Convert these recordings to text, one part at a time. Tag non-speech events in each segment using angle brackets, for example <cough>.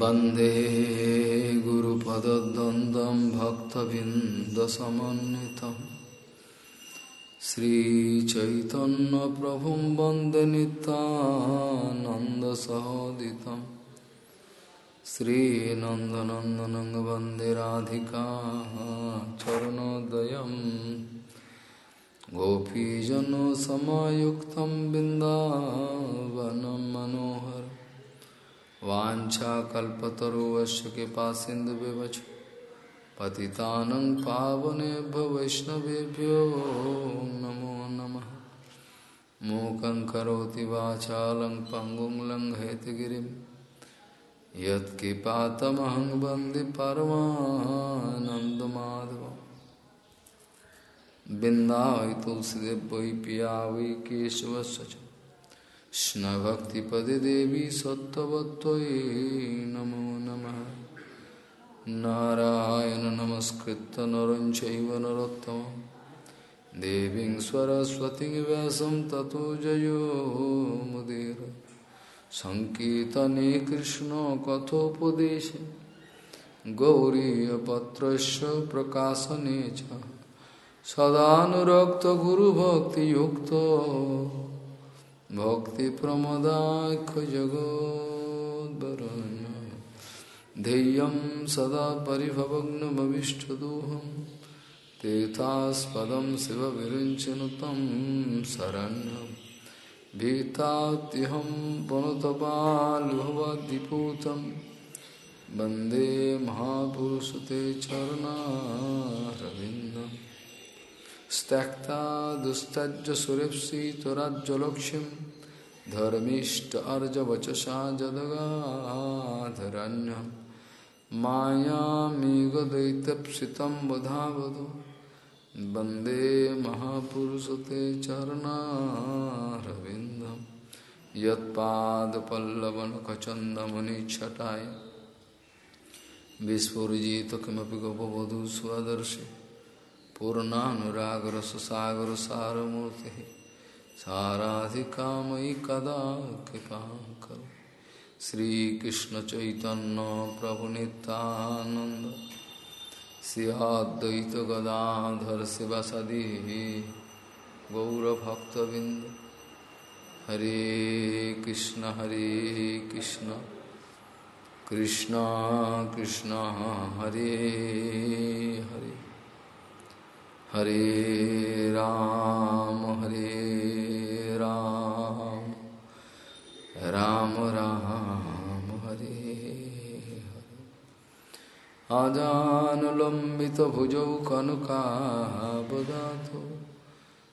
वंदे गुरुपदद्वन्द्वं भक्तबिन्दसमन्वितम् श्रीचैतन्यप्रभुं वंदे नितानन्दसहोदितं श्रीनन्दनन्दनं वंदे राधिका चरणोदयम् गोपीजनसमायुक्तं बिन्दावनं मनोहर। वाञ्छाकल्पतरुवश्च कृपा सिन्धुविवच पतितानं पावनेभ्यो वैष्णवेभ्यो नमो नमः। मूकं करोति वाचालं पङ्गुं लङ्घयतिगिरिं यत्कृपातमहं वंदे परमानन्दमाधवम्। बिन्दाय तुलसीदेव वै पिया वै केशवस्य च। कृष्णभक्तिपदे देवी सत्त्ववत्त्वयि नमो नमः। नारायण नमस्कृत्य नरं चैव नरोत्तमं। देवीं सरस्वतीं व्यासं ततो जयो मुदीर। सङ्कीर्तने कृष्णकथोपदेशे गौरीयपत्रस्य प्रकाशने च। सदानुरक्तगुरुभक्तियुक्तो। भक्तिप्रमदाख्यजगोद्वरण्य ध्येयं सदा परिभवग्नमविष्टदोहं तीर्थास्पदं शिवविरिञ्चनु तं शरण्यं। भीतात्यहं पुनतपाल्भवद्दिपूतं वंदे महापुरुषते चरणारविन्दम्। त्यक्ता दुस्तज्ज सुरेप्सि त्वराज्जलक्ष्यं धर्मीष्ट अर्जवचसा जदगाधरण्यं मायामेघदैत्यप्सितं वधावधु। वंदे महापुरुषते चरणारविन्दं। यत्पादपल्लवनखचन्दमुनिच्छटाय विस्फुरिजित किमपि गोपवधू स्वदर्शि पूर्णानुरागर सुसागर सारमूर्ति साराधिकामयि कदा कृपा करो। श्रीकृष्ण चैतन्य प्रभु नित्यानंद सियाद्वैत गदाधर शिवसदी गौरभक्तबिंद हरे कृष्ण हरे कृष्ण कृष्ण कृष्ण, हरे हरे। हरे राम हरे राम। राम राम हरे आजानुलम्बितभुजौ कनकाबदातो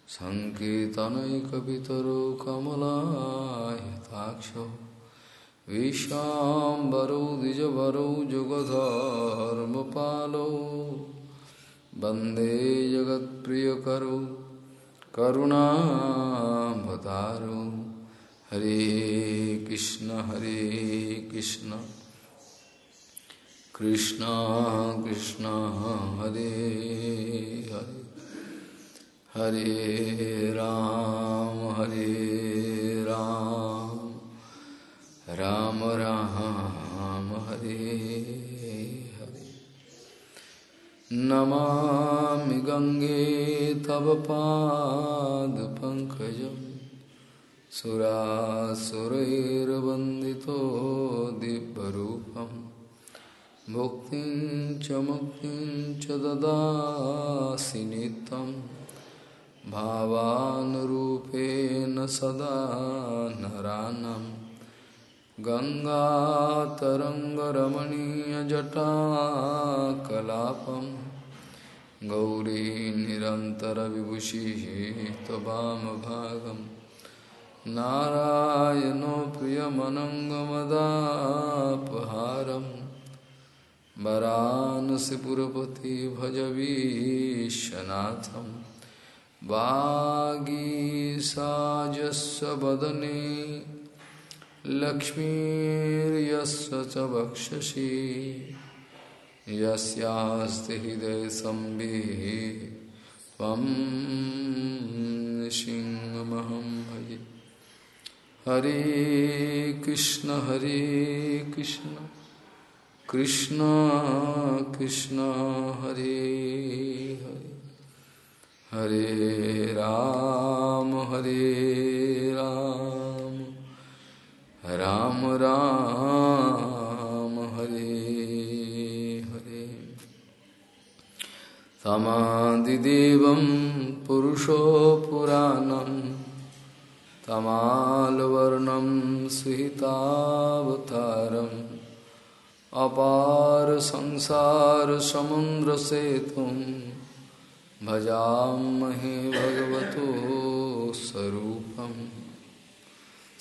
सङ्कीर्तनैकपितरो कमलायताक्षो विशाम्बरौ द्विजवरौ जुगधर्मपालौ। वंदे जगत्प्रियकरो करुणावतारो हरे कृष्ण हरे कृष्ण। कृष्ण कृष्ण, हरे हरे। हरे राम हरे राम। राम राम हरे हरे। नमामि गङ्गे तव पादपङ्कजं सुरासुरैर्वन्दितो दिव्यरूपं भुक्तिं च मुक्तिं च ददासि नित्यं भावानुरूपेण सदा नरानं गङ्गातरङ्गरमणीयजटाकलापं गौरी निरन्तरविभूषिः त्ववामभागं नारायणो प्रियमनङ्गमदापहारं वरानसिपुरपति भजवीशनाथं वागीसाजस्य वदने लक्ष्मीर्यस्य च वक्षसि। यस्यास्ति सिंहमहं भजे हरे कृष्ण हरे कृष्ण। कृष्ण कृष्ण, हरे हरे। हरे राम हरे राम। राम राम, हरे हरे। समाधिदेवं पुरुषो पुराणम् तमालवर्णं सुहितावतारम् अपार संसार समुद्र सेतुं भजामहे भगवतो स्वरूपम्।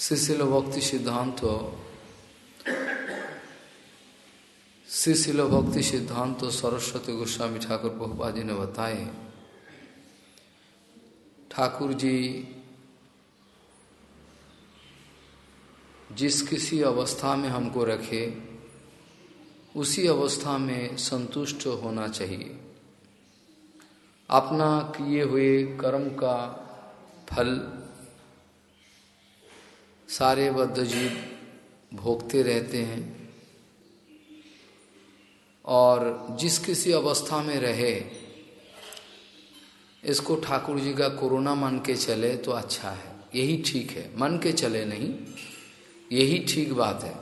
शिशिल भक्ति सिद्धांत शिशिल भक्ति सिद्धांत सरस्वती गोस्वामी ठाकुर बहुपा जी ने बताए। ठाकुर जी, जिस किसी अवस्था में हमको रखे, उसी अवस्था में संतुष्ट होना चाहिए। अपना किए हुए कर्म का फल सारे बद्ध जीव भोगते रहते हैं और जिस किसी अवस्था में रहे, इसको ठाकुर जी का कोरोना मान के चले तो अच्छा है। यही ठीक है। मन के चले नहीं, यही ठीक बात है।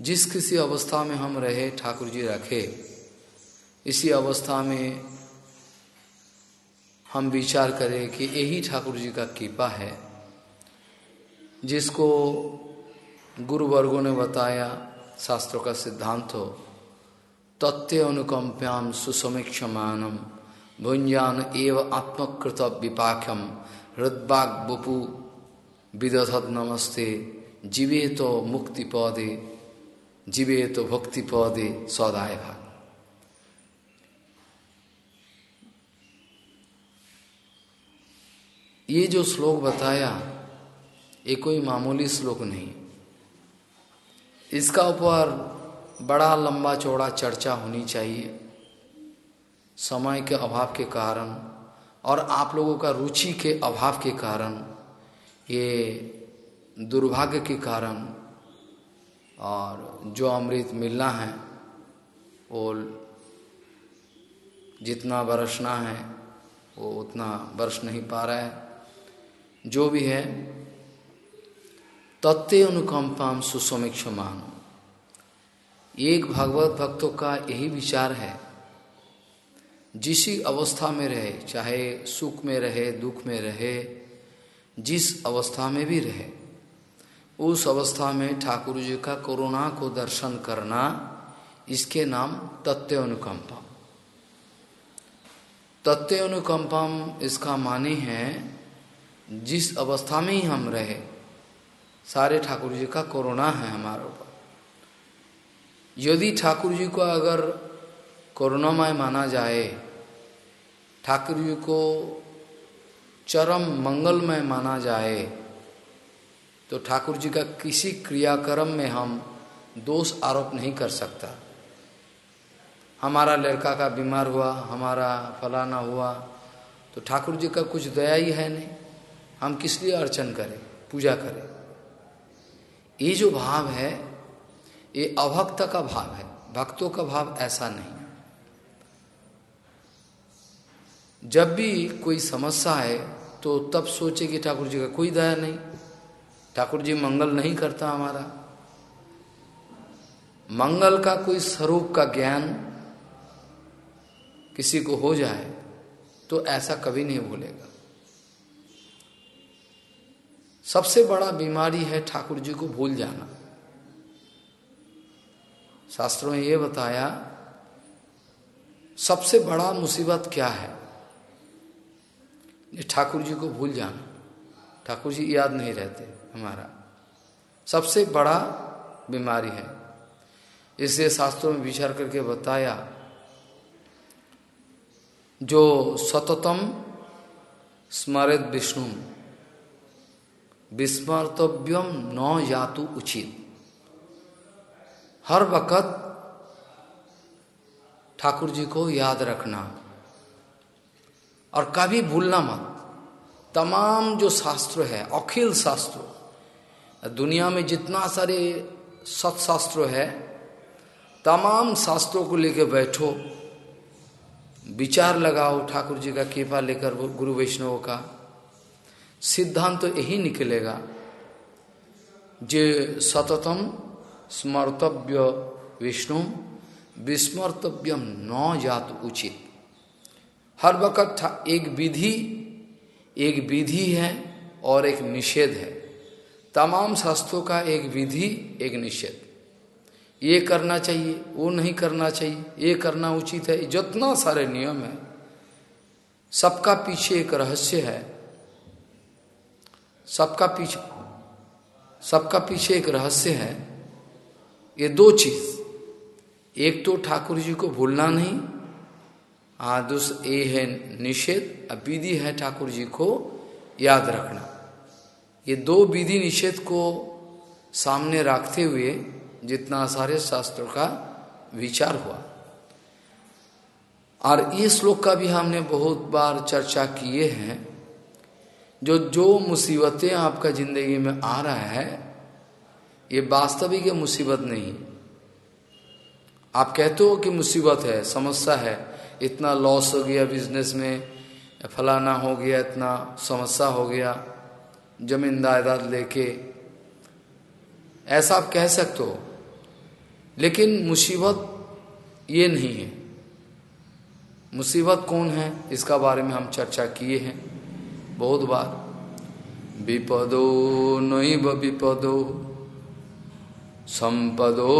जिस किसी अवस्था में हम रहे, ठाकुर जी रखे, इसी अवस्था में हम विचार करें कि यही ठाकुर जी का कृपा है। जिसको गुरु वर्गों ने बताया, शास्त्रों का सिद्धांत हो तत्व अनुकंप्याम सुसमीक्षमानम, भुंजान एव आत्मकृत विपाख्यम हृदबाग बपु, विदधत नमस्ते जीवे तो मुक्ति पौधे जीवे तो भक्ति पौधे सौदाय भाग। ये जो श्लोक बताया ये कोई मामूली श्लोक नहीं। इसका ऊपर बड़ा लंबा चौड़ा चर्चा होनी चाहिए। समय के अभाव के कारण और आप लोगों का रुचि के अभाव के कारण, ये दुर्भाग्य के कारण और जो अमृत मिलना है, वो जितना बरसना है, वो उतना बरस नहीं पा रहा है। जो भी है तत्व अनुकंपाम सुसमीक्ष मान एक भगवत भक्तों का यही विचार है। जिस अवस्था में रहे, चाहे सुख में रहे, दुख में रहे, जिस अवस्था में भी रहे, उस अवस्था में ठाकुर जी का कोरोना को दर्शन करना, इसके नाम तत्व अनुकंपम। तत्व अनुकंपम इसका माने है, जिस अवस्था में ही हम रहे सारे ठाकुर जी का कोरोना है हमारे ऊपर। यदि ठाकुर जी को अगर कोरोनामय माना जाए, ठाकुर जी को चरम मंगलमय माना जाए तो ठाकुर जी का किसी क्रियाक्रम में हम दोष आरोप नहीं कर सकता। हमारा लड़का का बीमार हुआ, हमारा फलाना हुआ तो ठाकुर जी का कुछ दया ही है नहीं। हम किस लिए अर्चन करें, पूजा करें? ये जो भाव है, ये अभक्त का भाव है। भक्तों का भाव ऐसा नहीं जब भी कोई समस्या है तो तब सोचे कि ठाकुर जी का कोई दया नहीं। ठाकुर जी मंगल नहीं करता हमारा। मंगल का कोई स्वरूप का ज्ञान किसी को हो जाए तो ऐसा कभी नहीं भूलेगा। सबसे बड़ा बीमारी है ठाकुर जी को भूल जाना। शास्त्रों में यह बताया, सबसे बड़ा मुसीबत क्या है? ये ठाकुर जी को भूल जाना। ठाकुर जी याद नहीं रहते हमारा। सबसे बड़ा बीमारी है। इसलिए शास्त्रों में विचार करके बताया, जो सततम स्मरित विष्णु। विस्मर्तव्यम न यातु उचित। हर वक्त ठाकुर जी को याद रखना। और कभी भूलना मत। तमाम जो शास्त्र है, अखिल शास्त्र, दुनिया में जितना सारे सत्शास्त्र है, तमाम शास्त्रों को लेकर बैठो, विचार लगाओ ठाकुर जी का कृपा लेकर, गुरु वैष्णव का। सिद्धांत तो यही निकलेगा। जे सततम स्मर्तव्य विष्णु, विस्मर्तव्यम न जात उचित। हर वक्त एक विधि एक विधि है और एक निषेध है। तमाम शास्त्रों का एक विधि, एक निषेध। ये करना चाहिए, वो नहीं करना चाहिए, ये करना उचित है। जितना सारे नियम है, सबका पीछे एक रहस्य है। सबका पीछे सबका पीछे एक रहस्य है। ये दो चीज़। एक तो ठाकुर जी को भूलना नहीं। आदुस ए है निषेध विधि है ठाकुर जी को याद रखना। ये दो विधि निषेध को सामने रखते हुए जितना सारे शास्त्रों का विचार हुआ। और ये श्लोक का भी हमने बहुत बार चर्चा किए हैं। जो जो मुसीबतें आपका ज़िंदगी में आ रहा है, ये वास्तविक मुसीबत नहीं आप कहते हो कि मुसीबत है, समस्या है, इतना लॉस हो गया बिज़नेस में, फलाना हो गया, इतना समस्या हो गया, ज़मीन जायदाद लेके। ऐसा आप कह सकते हो, लेकिन मुसीबत ये नहीं है। मुसीबत कौन है? इसका बारे में हम चर्चा किए हैं। बहुत बार। विपदो नैव विपदो, संपदो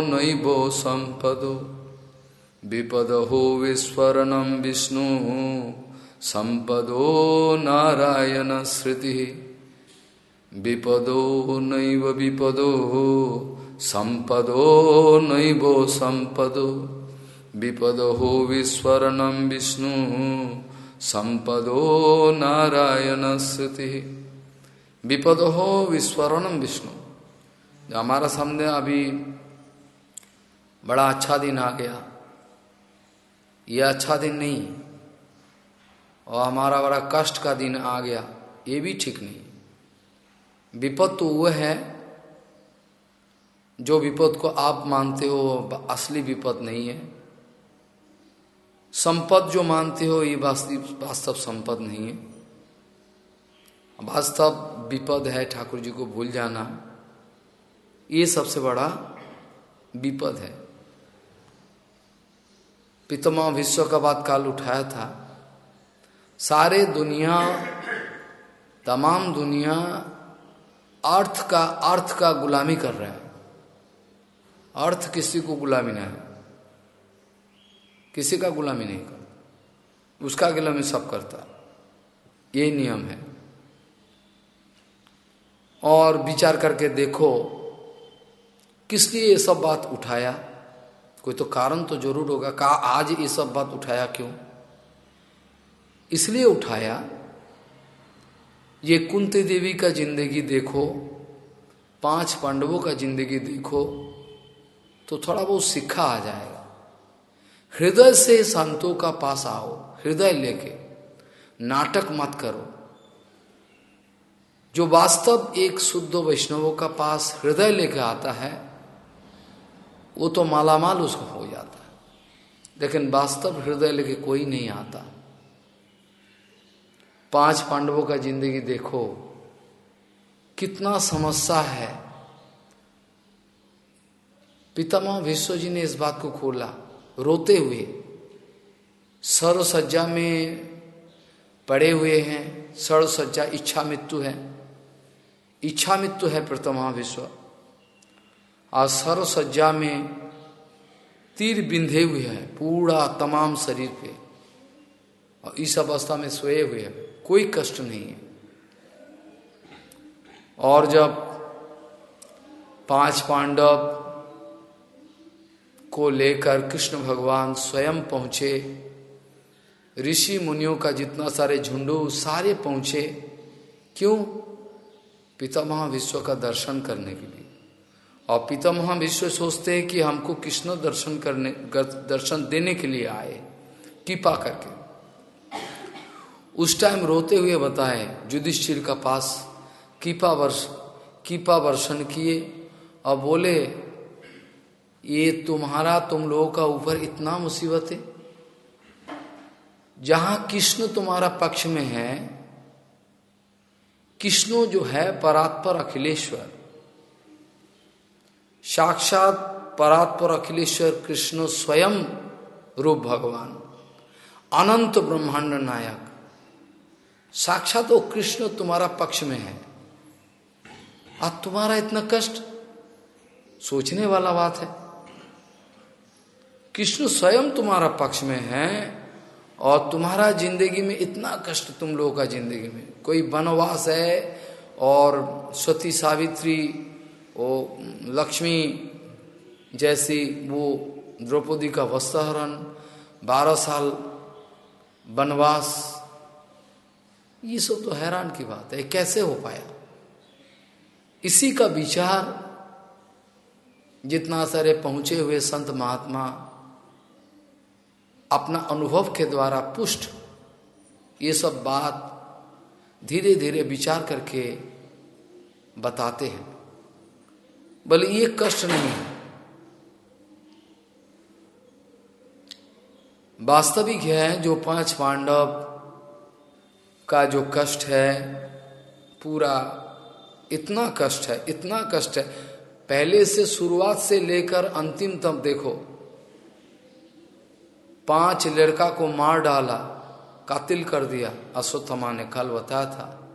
नैव संपदो। विपद हो विस्फरणम विष्णु, संपदो नारायण श्रुति विपदो नैव विपदो, संपदो नैव संपदो। विपद हो विस्फरणम विष्णु संपदो नारायण स्थिति विपद हो विस्फरणम विष्णु हमारा सामने अभी बड़ा अच्छा दिन आ गया। ये अच्छा दिन नहीं। और हमारा बड़ा कष्ट का दिन आ गया। ये भी ठीक नहीं। विपद तो वह है, जो विपद को आप मानते हो असली विपद नहीं है। संपद जो मानते हो, ये वास्तव संपद नहीं है। वास्तव विपद है, ठाकुर जी को भूल जाना, ये सबसे बड़ा विपद है। पितमा विश्व का बात काल उठाया था। सारे दुनिया, तमाम दुनिया अर्थ का अर्थ का गुलामी कर रहे हैं। अर्थ किसी को गुलामी नहीं। है किसी का गुलामी नहीं करता। उसका गुलामी सब करता। यही नियम है। और विचार करके देखो किस लिए ये सब बात उठाया? कोई तो कारण तो ज़रूर होगा। कहा, आज ये सब बात उठाया क्यों? इसलिए उठाया, ये कुंती देवी का ज़िंदगी देखो, पाँच पांडवों का ज़िंदगी देखो तो थोड़ा बहुत सिक्खा आ जाएगा। हृदय से संतों का पास आओ, हृदय लेके। नाटक मत करो। जो वास्तव एक शुद्ध वैष्णवों का पास हृदय लेके आता है, वो तो मालामाल उसको हो जाता है। लेकिन वास्तव हृदय लेके कोई नहीं आता। पाँच पांडवों का ज़िंदगी देखो, कितना समस्या है। पितामह विश्व जी ने इस बात को खोला। रोते हुए सर्वसज्जा में पड़े हुए हैं सर्वसज्जा इच्छा मृत्यु है। इच्छा मृत्यु है प्रथमा विश्व। और सर्वसज्जा में तीर बिंधे हुए हैं, पूरा तमाम शरीर पे। और इस अवस्था में सोए हुए हैं, कोई कष्ट नहीं है। और जब पाँच पांडव को लेकर कृष्ण भगवान स्वयं पहुँचे। ऋषि मुनियों का जितना सारे झुंडू सारे पहुँचे। क्यों? पितामह विश्व का दर्शन करने के लिए। और पितामह विश्व सोचते हैं कि हमको कृष्ण दर्शन करने दर्शन देने के लिए आए। कृपा करके। उस टाइम रोते हुए बताए, युधिष्ठिर का पास, कीपा वर्ष, कीपा वर्षण किए। और बोले ये तुम्हारा तुम लोगों का ऊपर इतना मुसीबत है? जहाँ कृष्ण तुम्हारा पक्ष में है, कृष्ण जो है परात्पर अखिलेश्वर। साक्षात परात्पर अखिलेश्वर कृष्ण स्वयं रूप भगवान, अनंत ब्रह्मांड नायक। साक्षात वो कृष्ण तुम्हारा पक्ष में है। अब तुम्हारा इतना कष्ट? सोचने वाला बात है। कृष्ण स्वयं तुम्हारा पक्ष में है और तुम्हारा ज़िंदगी में इतना कष्ट तुम लोगों का ज़िंदगी में। कोई वनवास है और सती सावित्री, वो लक्ष्मी जैसी वो द्रौपदी का वस्त्रहरण, बारह साल वनवास, ये सब तो हैरान की बात है। कैसे हो पाया? इसी का विचार जितना सारे पहुँचे हुए संत महात्मा अपना अनुभव के द्वारा पुष्ट ये सब बात धीरे धीरे विचार करके बताते हैं। बोले ये कष्ट नहीं है। वास्तविक है जो पाँच पांडव का जो कष्ट है, पूरा इतना कष्ट है, इतना कष्ट है। पहले से शुरुआत से लेकर अंतिम तक देखो पाँच लड़का को मार डाला, कातिल कर दिया, अश्वत्थमा ने कल बताया था।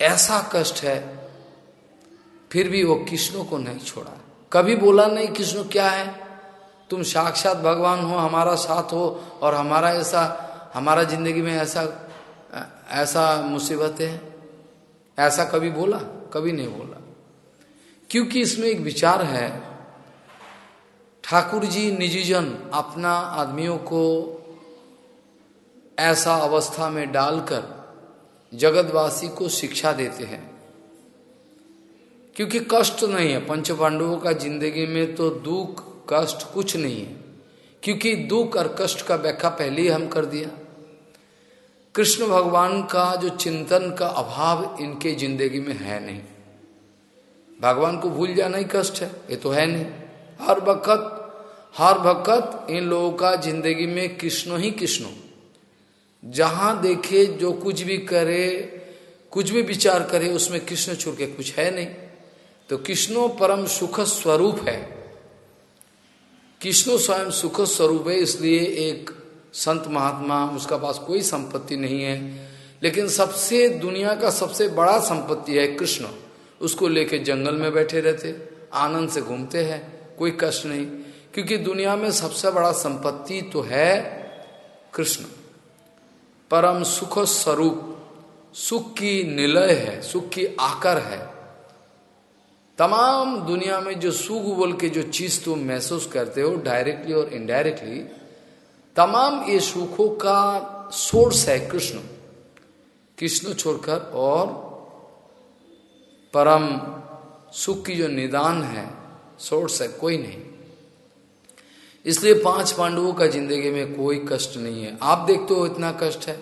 ऐसा कष्ट है, फिर भी वो कृष्ण को नहीं छोड़ा। कभी बोला नहीं, कृष्ण, क्या है? तुम साक्षात भगवान हो, हमारा साथ हो, और हमारा ऐसा, हमारा ज़िंदगी में ऐसा ऐसा मुसीबत है? ऐसा कभी बोला? कभी नहीं बोला। क्योंकि इसमें एक विचार है ठाकुर जी निजीजन अपना आदमियों को ऐसा अवस्था में डालकर जगतवासी को शिक्षा देते हैं। क्योंकि कष्ट नहीं है, पंच पांडवों का ज़िंदगी में तो दुख, कष्ट कुछ नहीं है। क्योंकि दुख और कष्ट का व्याख्या पहले ही हम कर दिया। कृष्ण भगवान का जो चिंतन का अभाव इनके ज़िंदगी में है नहीं। भगवान को भूल जाना ही कष्ट है, ये तो है नहीं। हर वक्त हर वक्त इन लोगों का ज़िंदगी में कृष्ण ही कृष्ण जहाँ देखे जो कुछ भी करे, कुछ भी विचार करे, उसमें कृष्ण छोड़ के कुछ है नहीं। तो कृष्णो परम सुख स्वरूप है। कृष्णो स्वयं सुख स्वरूप है, इसलिए एक संत महात्मा, उसका पास कोई संपत्ति नहीं है। लेकिन सबसे, दुनिया का सबसे बड़ा संपत्ति है कृष्ण। उसको लेके जंगल में बैठे रहते, आनंद से घूमते हैं। कोई कष्ट नहीं। क्योंकि दुनिया में सबसे बड़ा संपत्ति तो है कृष्ण। परम सुख स्वरूप, सुख की निलय है, सुख की आकर है। तमाम दुनिया में जो सुख बोल के जो चीज़ तुम महसूस करते हो डायरेक्टली और इनडायरेक्टली तमाम ये सुखों का सोर्स है कृष्ण। कृष्ण छोड़कर और परम सुख की जो निदान है सोर्स है, कोई नहीं। इसलिए पाँच पांडवों का ज़िंदगी में कोई कष्ट नहीं है। आप देखते हो इतना कष्ट है।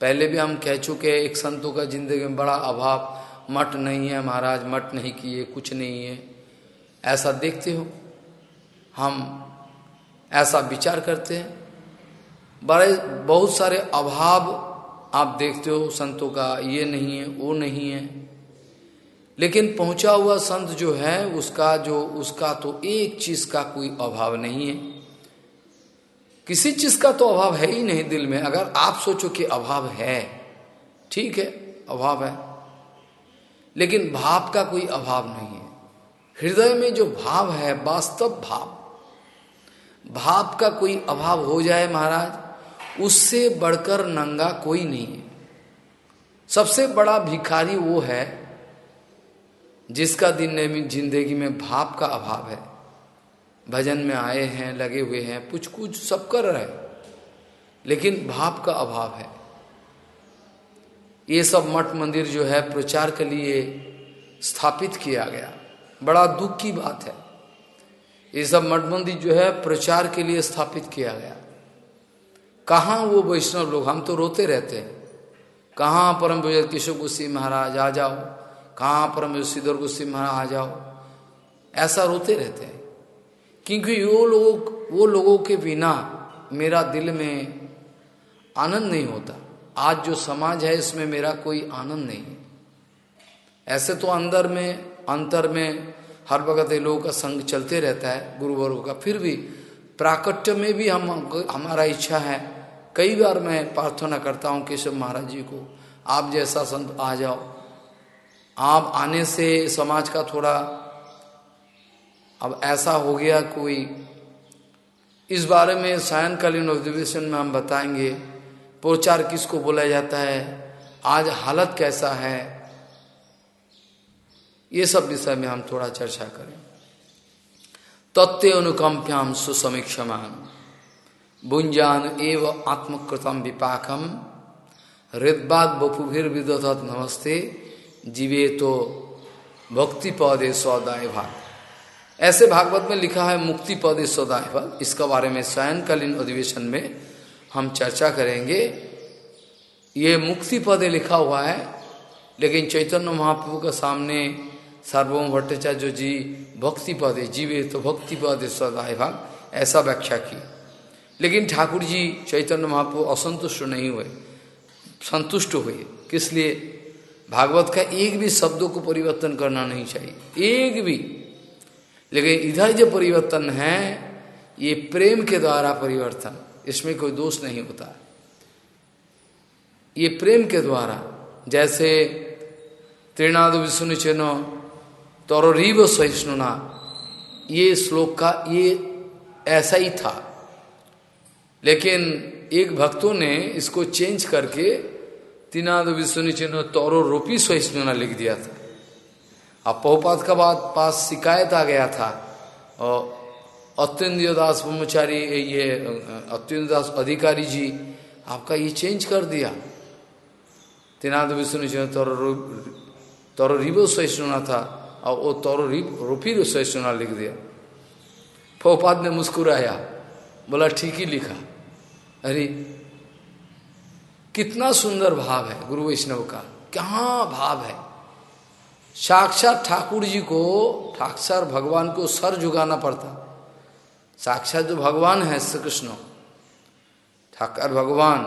पहले भी हम कह चुके हैं, एक संतों का ज़िंदगी में बड़ा अभाव, मठ नहीं है महाराज, मठ नहीं किए, कुछ नहीं है। ऐसा देखते हो। हम ऐसा विचार करते हैं। बड़े, बहुत सारे अभाव आप देखते हो, संतों का, ये नहीं है, वो नहीं है। लेकिन पहुँचा हुआ संत जो है, उसका जो, उसका तो एक चीज़ का कोई अभाव नहीं है। किसी चीज़ का तो अभाव है ही नहीं दिल में। अगर आप सोचो कि अभाव है, ठीक है, अभाव है, लेकिन भाव का कोई अभाव नहीं है। हृदय में जो भाव है, वास्तव भाव भाव का कोई अभाव हो जाए महाराज, उससे बढ़कर नंगा कोई नहीं है। सबसे बड़ा भिखारी वो है जिसका दिन में ज़िंदगी में भाव का अभाव है। भजन में आए हैं, लगे हुए हैं, कुछ कुछ सब कर रहे लेकिन भाव का अभाव है। ये सब मठ मंदिर जो है, प्रचार के लिए स्थापित किया गया। बड़ा दुख की बात है। ये सब मठ मंदिर जो है, प्रचार के लिए स्थापित किया गया। कहाँ वो वैष्णव लोग? हम तो रोते रहते हैं। कहाँ परम किशोर गुस्सी महाराज, आ जाओ। कहाँ पर श्रीधर गुस्सी महाराज आ जाओ ऐसा रोते रहते हैं। क्योंकि वो लोग, वो लोगों के बिना मेरा दिल में आनंद नहीं होता। आज जो समाज है, इसमें मेरा कोई आनंद नहीं है। ऐसे तो अंदर में, अंतर में हर वक्त ये लोगों का संग चलते रहता है, गुरु वर्ग का। फिर भी प्राकट्य में भी हम, हमारा इच्छा है। कई बार मैं प्रार्थना करता हूँ केशव महाराज जी को, आप जैसा संत आ जाओ। आप आने से समाज का थोड़ा अब ऐसा हो गया कोई। इस बारे में सायंकालीन अधिवेशन में हम बताएँगे, प्रचार किसको बोला जाता है, आज हालत कैसा है, ये सब विषय में हम थोड़ा चर्चा करें। तत्व अनुकंप्याम सुसमीक्षमान भुंजान एव आत्मकृतम विपाकम हृदबाग बपुभिर विदत नमस्ते। जीवे तो भक्ति पौधे सौदाय भाग। ऐसे भागवत में लिखा है मुक्ति पौधे सौदाय भाग। इसका बारे में स्वयंकालीन अधिवेशन में हम चर्चा करेंगे। ये मुक्ति पदे लिखा हुआ है, लेकिन चैतन्य महाप्रभु के सामने सार्वभौम भट्टाचार्य जी भक्ति पदे, जीवे तो भक्ति पदे सदाय भाग, ऐसा व्याख्या की। लेकिन ठाकुर जी, चैतन्य महाप्रभु असंतुष्ट नहीं हुए, संतुष्ट हुए। किस लिए? भागवत का एक भी शब्दों को परिवर्तन करना नहीं चाहिए। एक भी। लेकिन इधर जो परिवर्तन है, ये प्रेम के द्वारा परिवर्तन। इसमें कोई दोष नहीं होता। ये प्रेम के द्वारा, जैसे त्रिनाद विष्णु चिन्ह तौरीव सहिष्णुना, ये श्लोक का, ये ऐसा ही था। लेकिन एक भक्तों ने इसको चेंज करके तीनाद विष्णु चिन्ह तौरो रोपी सहिष्णुना लिख दिया था। अब पहुपात का बाद पास शिकायत आ गया था, और अत्यंत दास ब्रह्मचारी, ये, अत्यंत दास अधिकारी जी, आपका ये चेंज कर दिया। तीनाद विष्णु चिन्ह तौर तौर रिबो सहिष्णुना था, और वो तौर रूपी सहिष्णुना लिख दिया। फोपाद ने मुस्कुराया, बोला, ठीक ही लिखा। अरे कितना सुंदर भाव है गुरु वैष्णव का, क्या भाव है। साक्षात ठाकुर जी को ठाकसर भगवान को सर झुकाना पड़ता। साक्षात जो भगवान है श्री कृष्ण, ठाकर भगवान,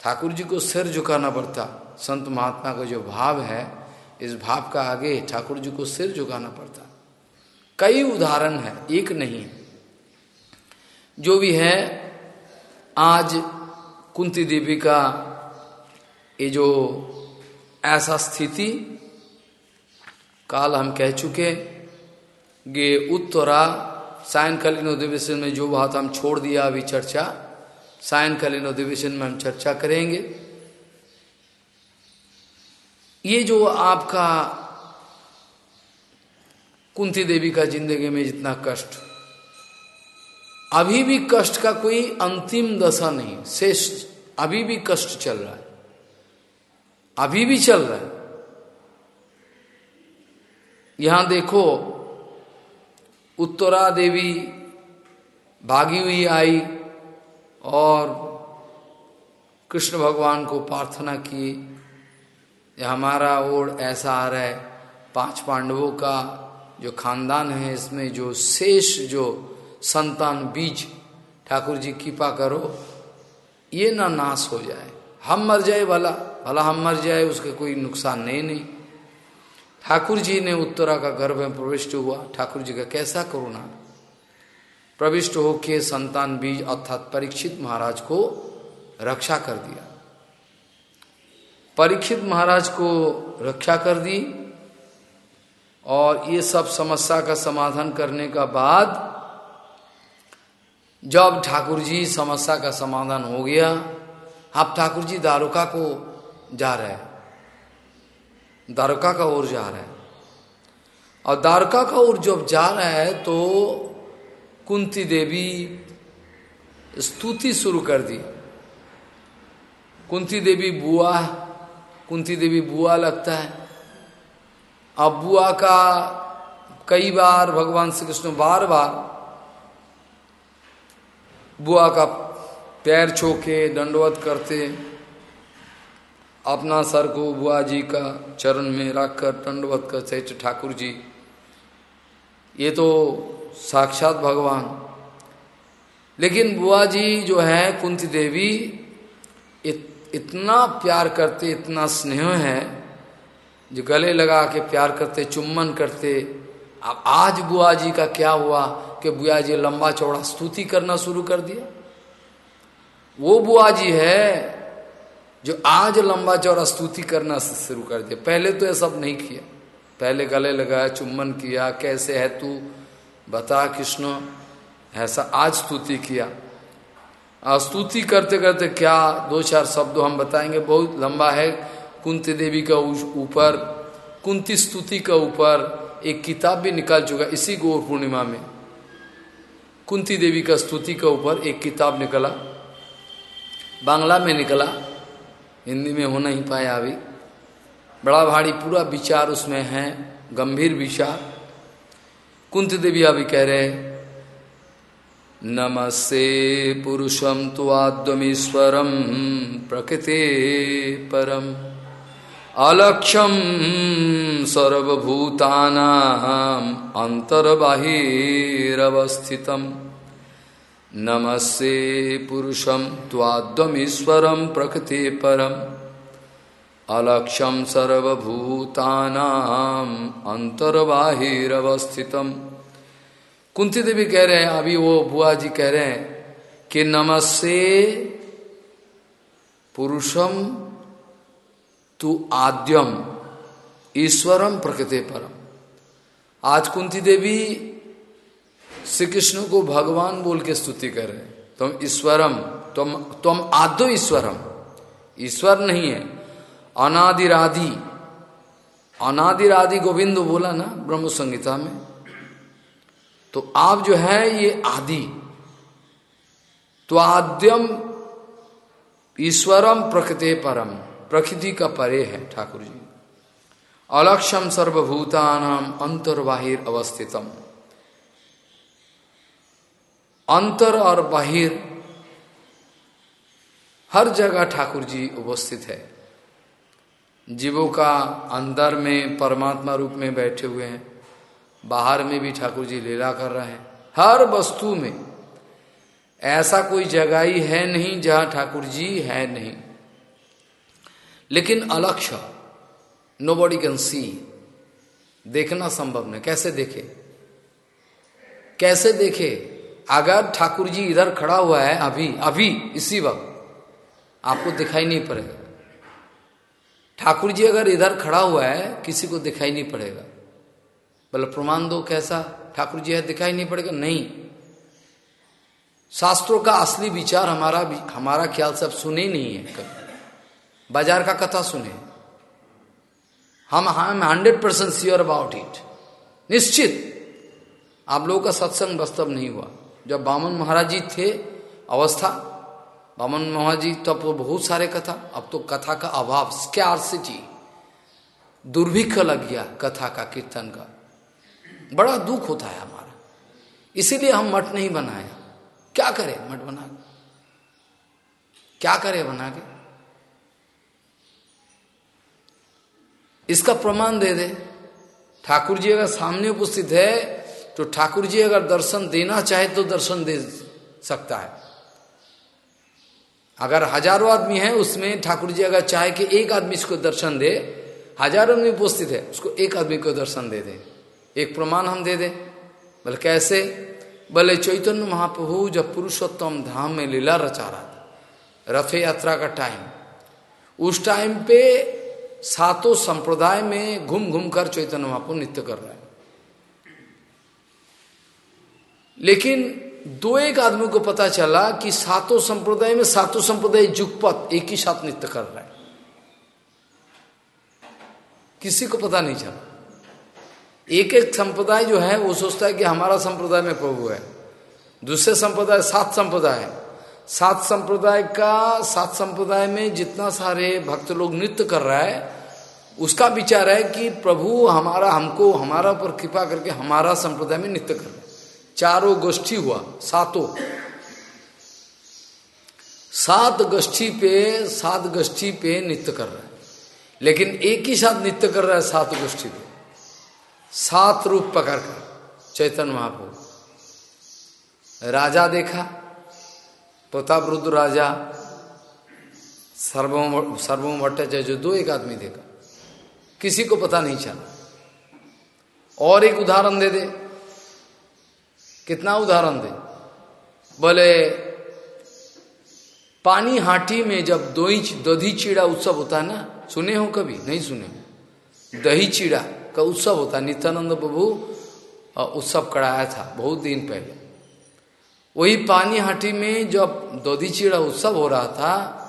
ठाकुर जी को सिर झुकाना पड़ता। संत महात्मा का जो भाव है, इस भाव का आगे ठाकुर जी को सिर झुकाना पड़ता। कई उदाहरण है, एक नहीं जो भी है, आज कुंती देवी का ये जो ऐसा स्थिति काल हम कह चुके गे उत्तरा, सायंकालीन अधिवेशन में जो बात हम छोड़ दिया अभी चर्चा, सायंकालीन अधिवेशन में हम चर्चा करेंगे। ये जो आपका कुंती देवी का ज़िंदगी में जितना कष्ट अभी भी कष्ट का कोई अंतिम दशा नहीं, शेष अभी भी कष्ट चल रहा है। अभी भी चल रहा है। यहाँ देखो, उत्तरा देवी भागी हुई आई और कृष्ण भगवान को प्रार्थना की हमारा ओर ऐसा आ रहा है, पाँच पांडवों का जो खानदान है, इसमें जो शेष जो संतान बीज, ठाकुर जी कृपा करो, ये ना नाश हो जाए। हम मर जाए भला भला हम मर जाए, उसके कोई नुकसान नहीं नहीं। ठाकुर जी ने उत्तरा का गर्भ में प्रविष्ट हुआ। ठाकुर जी का कैसा करुणा। प्रविष्ट होके संतान बीज अर्थात परीक्षित महाराज को रक्षा कर दिया। परीक्षित महाराज को रक्षा कर दी और ये सब समस्या का समाधान करने का बाद जब ठाकुर जी समस्या का समाधान हो गया आप ठाकुर जी दारुका को जा रहे हैं। द्वारका का ओर जा रहे है। और दारुका का ओर जब जा रहे है तो कुंती देवी स्तुति शुरू कर दी। कुंती देवी बुआ, कुंती देवी बुआ लगता है। अब बुआ का कई बार भगवान श्री कृष्ण बार बार बुआ का पैर छोके दंडवत करते अपना सर को बुआ जी का चरण में रखकर दंडवत करते ठाकुर जी। ये तो साक्षात भगवान। लेकिन बुआ जी जो है कुंती देवी इत, इतना प्यार करते इतना स्नेह है जो गले लगा के प्यार करते चुम्बन करते अब आज बुआ जी का क्या हुआ? कि बुआ जी लंबा चौड़ा स्तुति करना शुरू कर दिया। वो बुआ जी है जो आज लंबा चौड़ा स्तुति करना शुरू कर दिया। पहले तो ये सब नहीं किया। पहले गले लगाया, चुम्बन किया, कैसे है तू? बता कृष्ण, ऐसा आज स्तुति किया। स्तुति करते करते क्या दो चार शब्द हम बताएँगे। बहुत लंबा है। कुंती देवी का ऊपर, कुंती स्तुति का ऊपर एक किताब भी निकाल चुका इसी गौर पूर्णिमा में। कुंती देवी का स्तुति के ऊपर एक किताब निकला। बांग्ला में निकला। हिंदी में हो नहीं पाया अभी। बड़ा भारी पूरा विचार उसमें है, गंभीर विचार। कुंती देवी अभी कह रहे नमस्ते पुरुषम तुआद्यमीश्वरम प्रकृति परम। अलक्ष्यम सर्वभूतानाम अंतर्बाहिरवस्थितम नमस्ते पुरुषम त्वाद्यमीश्वरम प्रकृति परम। अलक्षम सर्वभूतानाम अंतर्बाहिरवस्थितम कुंती देवी कह रहे हैं, अभी वो बुआ जी कह रहे हैं कि नमस्ते पुरुषम तू आद्यम, ईश्वरम प्रकृति परम। आज कुंती देवी श्री कृष्ण को भगवान बोल के स्तुति कर रहे तुम ईश्वरम, तुम तुम आद्यो ईश्वरम। ईश्वर नहीं है, अनादिरादि। अनादिरादि गोविंद बोला ना ब्रह्म संगीता में? तो आप जो है ये आदि। तो आद्यम, ईश्वरम प्रकृति परम। प्रकृति का परे है, ठाकुर जी। अलक्षम सर्वभूतानाम अंतर्बाहिर अवस्थितम। अंतर और बाहिर हर जगह ठाकुर जी उपस्थित है। जीवों का अंदर में, परमात्मा रूप में बैठे हुए हैं। बाहर में भी ठाकुर जी लीला कर रहे हैं। हर वस्तु में ऐसा कोई जगह ही है नहीं जहाँ ठाकुर जी है नहीं। लेकिन अलक्ष्य नो बॉडी कैन सी देखना संभव नहीं। कैसे देखे? कैसे देखे? अगर ठाकुर जी इधर खड़ा हुआ है अभी अभी, इसी वक्त। आपको दिखाई नहीं पड़ेगा। ठाकुर जी अगर इधर खड़ा हुआ है, किसी को दिखाई नहीं पड़ेगा। बोले, प्रमाण दो कैसा? ठाकुर जी है दिखाई नहीं पड़ेगा? नहीं। शास्त्रों का असली विचार हमारा हमारा ख्याल सब सुने नहीं है कभी। बाज़ार का कथा सुने। हम हम hundred percent sure about it निश्चित। आप लोगों का सत्संग वास्तव नहीं हुआ। जब बामन महाराज जी थे, अवस्था, बामन महाराज जी तब तो बहुत सारे कथा। अब तो कथा का अभाव स्कैरसिटी दुर्भिक्ष लग गया कथा का, कीर्तन का। बड़ा दुख होता है हमारा। इसीलिए हम मठ नहीं बनाए। क्या करें मठ बना क्या करें बना के? इसका प्रमाण दे दे। ठाकुर जी अगर सामने उपस्थित है तो ठाकुर जी अगर दर्शन देना चाहे तो दर्शन दे सकता है। अगर हज़ारों आदमी है, उसमें ठाकुर जी अगर चाहे कि एक आदमी इसको दर्शन दे, हज़ारों आदमी उपस्थित है, उसको एक आदमी को दर्शन दे दे। एक प्रमाण हम दे दे। बोले, कैसे? बोले, चैतन्य महाप्रभु जब पुरुषोत्तम धाम में लीला रचा रहा था, रथ यात्रा का टाइम उस टाइम पे सातों संप्रदाय में घूम घूम कर चैतन्य महाप्रभु नृत्य कर रहे हैं। लेकिन दो एक आदमी को पता चला कि सातों संप्रदाय में सातों संप्रदाय जुगपत एक ही साथ नृत्य कर रहे हैं। किसी को पता नहीं चला। एक एक संप्रदाय जो है, वो सोचता है कि हमारा संप्रदाय में प्रभु है। दूसरे संप्रदाय सात संप्रदाय है। सात संप्रदाय का, सात संप्रदाय में जितना सारे भक्त लोग नृत्य कर रहा है, उसका विचार है कि प्रभु हमारा, हमको, हमारा पर कृपा करके हमारा संप्रदाय में नृत्य कर। चारों गोष्ठी हुआ, सातों। सात गोष्ठी पे, सात गोष्ठी पे नृत्य कर रहा है। लेकिन एक ही साथ नृत्य कर रहा है सात गोष्ठी पे। सात रूप पकड़ कर, चैतन्य महाप्रभु। राजा देखा प्रताप रुद्र राजा सर्वम सर्वम भट्टाचार्य जो दो एक आदमी देखा। किसी को पता नहीं चला। और एक उदाहरण दे दे। कितना उदाहरण दे? बोले, पानी हाटी में जब दो इंच दधी चीड़ा उत्सव होता है ना, सुने हो कभी? नहीं सुने हो? दही चीड़ा का उत्सव होता है। नित्यानंद प्रभु उत्सव कराया था बहुत दिन पहले। वही पानी हाटी में जब दधी चीड़ा उत्सव हो रहा था,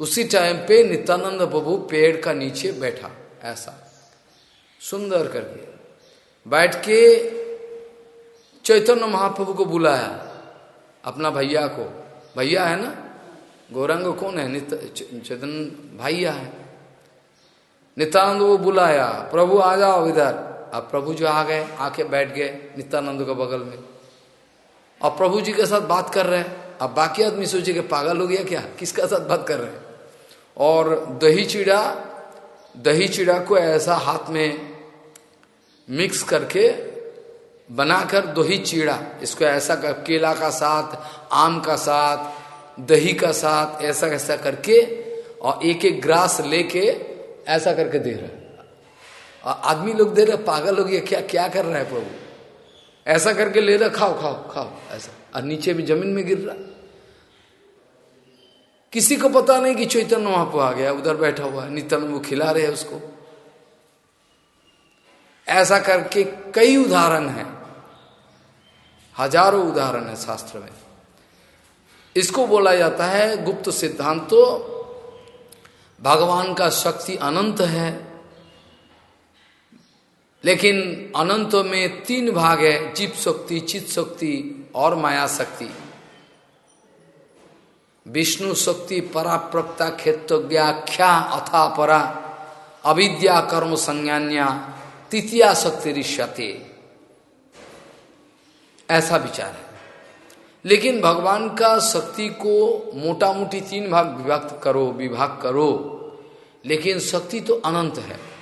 उसी टाइम पे नित्यानंद प्रभु पेड़ का नीचे बैठा, ऐसा। सुंदर करके। बैठ के चैतन्य महाप्रभु को बुलाया, अपना भैया को। भैया है ना? गौरंग कौन है? नित चैतन्य भैया है। नित्यानंद को बुलाया, प्रभु आ जाओ इधर। अब प्रभु जो आ गए, आके बैठ गए नित्यानंद के बगल में। और प्रभु जी के साथ बात कर रहे हैं। अब बाकी आदमी सोचे कि पागल हो गया क्या? किसका साथ बात कर रहे हैं? और दही चिड़ा दही चिड़ा को ऐसा हाथ में मिक्स करके बनाकर दही चीड़ा, इसको ऐसा कर, केला का साथ, आम का साथ, दही का साथ, ऐसा ऐसा करके और एक एक ग्रास लेके ऐसा करके दे रहे और आदमी लोग दे रहे पागल हो गया, क्या क्या कर रहा है प्रभु? ऐसा करके ले रहा, खाओ खाओ खाओ, ऐसा। और नीचे भी ज़मीन में गिर रहा। किसी को पता नहीं कि चैतन्य वहाँ पर आ गया, उधर बैठा हुआ है। नित्यानंद वो खिला रहे हैं उसको। ऐसा करके कई उदाहरण हैं। हज़ारों उदाहरण है शास्त्र में। इसको बोला जाता है गुप्त सिद्धांत। भगवान का शक्ति अनंत है। लेकिन अनंत में तीन भाग है, जीव शक्ति चित शक्ति और माया शक्ति। विष्णु शक्ति परा प्रक्ता क्षेत्रज्ञाख्या अथा, परा, अविद्या, कर्म, संज्ञान्या, तृतीया शक्ति ऋष्यते ऐसा विचार है। लेकिन भगवान का शक्ति को मोटा मोटी तीन भाग विभक्त करो, विभाग करो। लेकिन शक्ति तो अनंत है।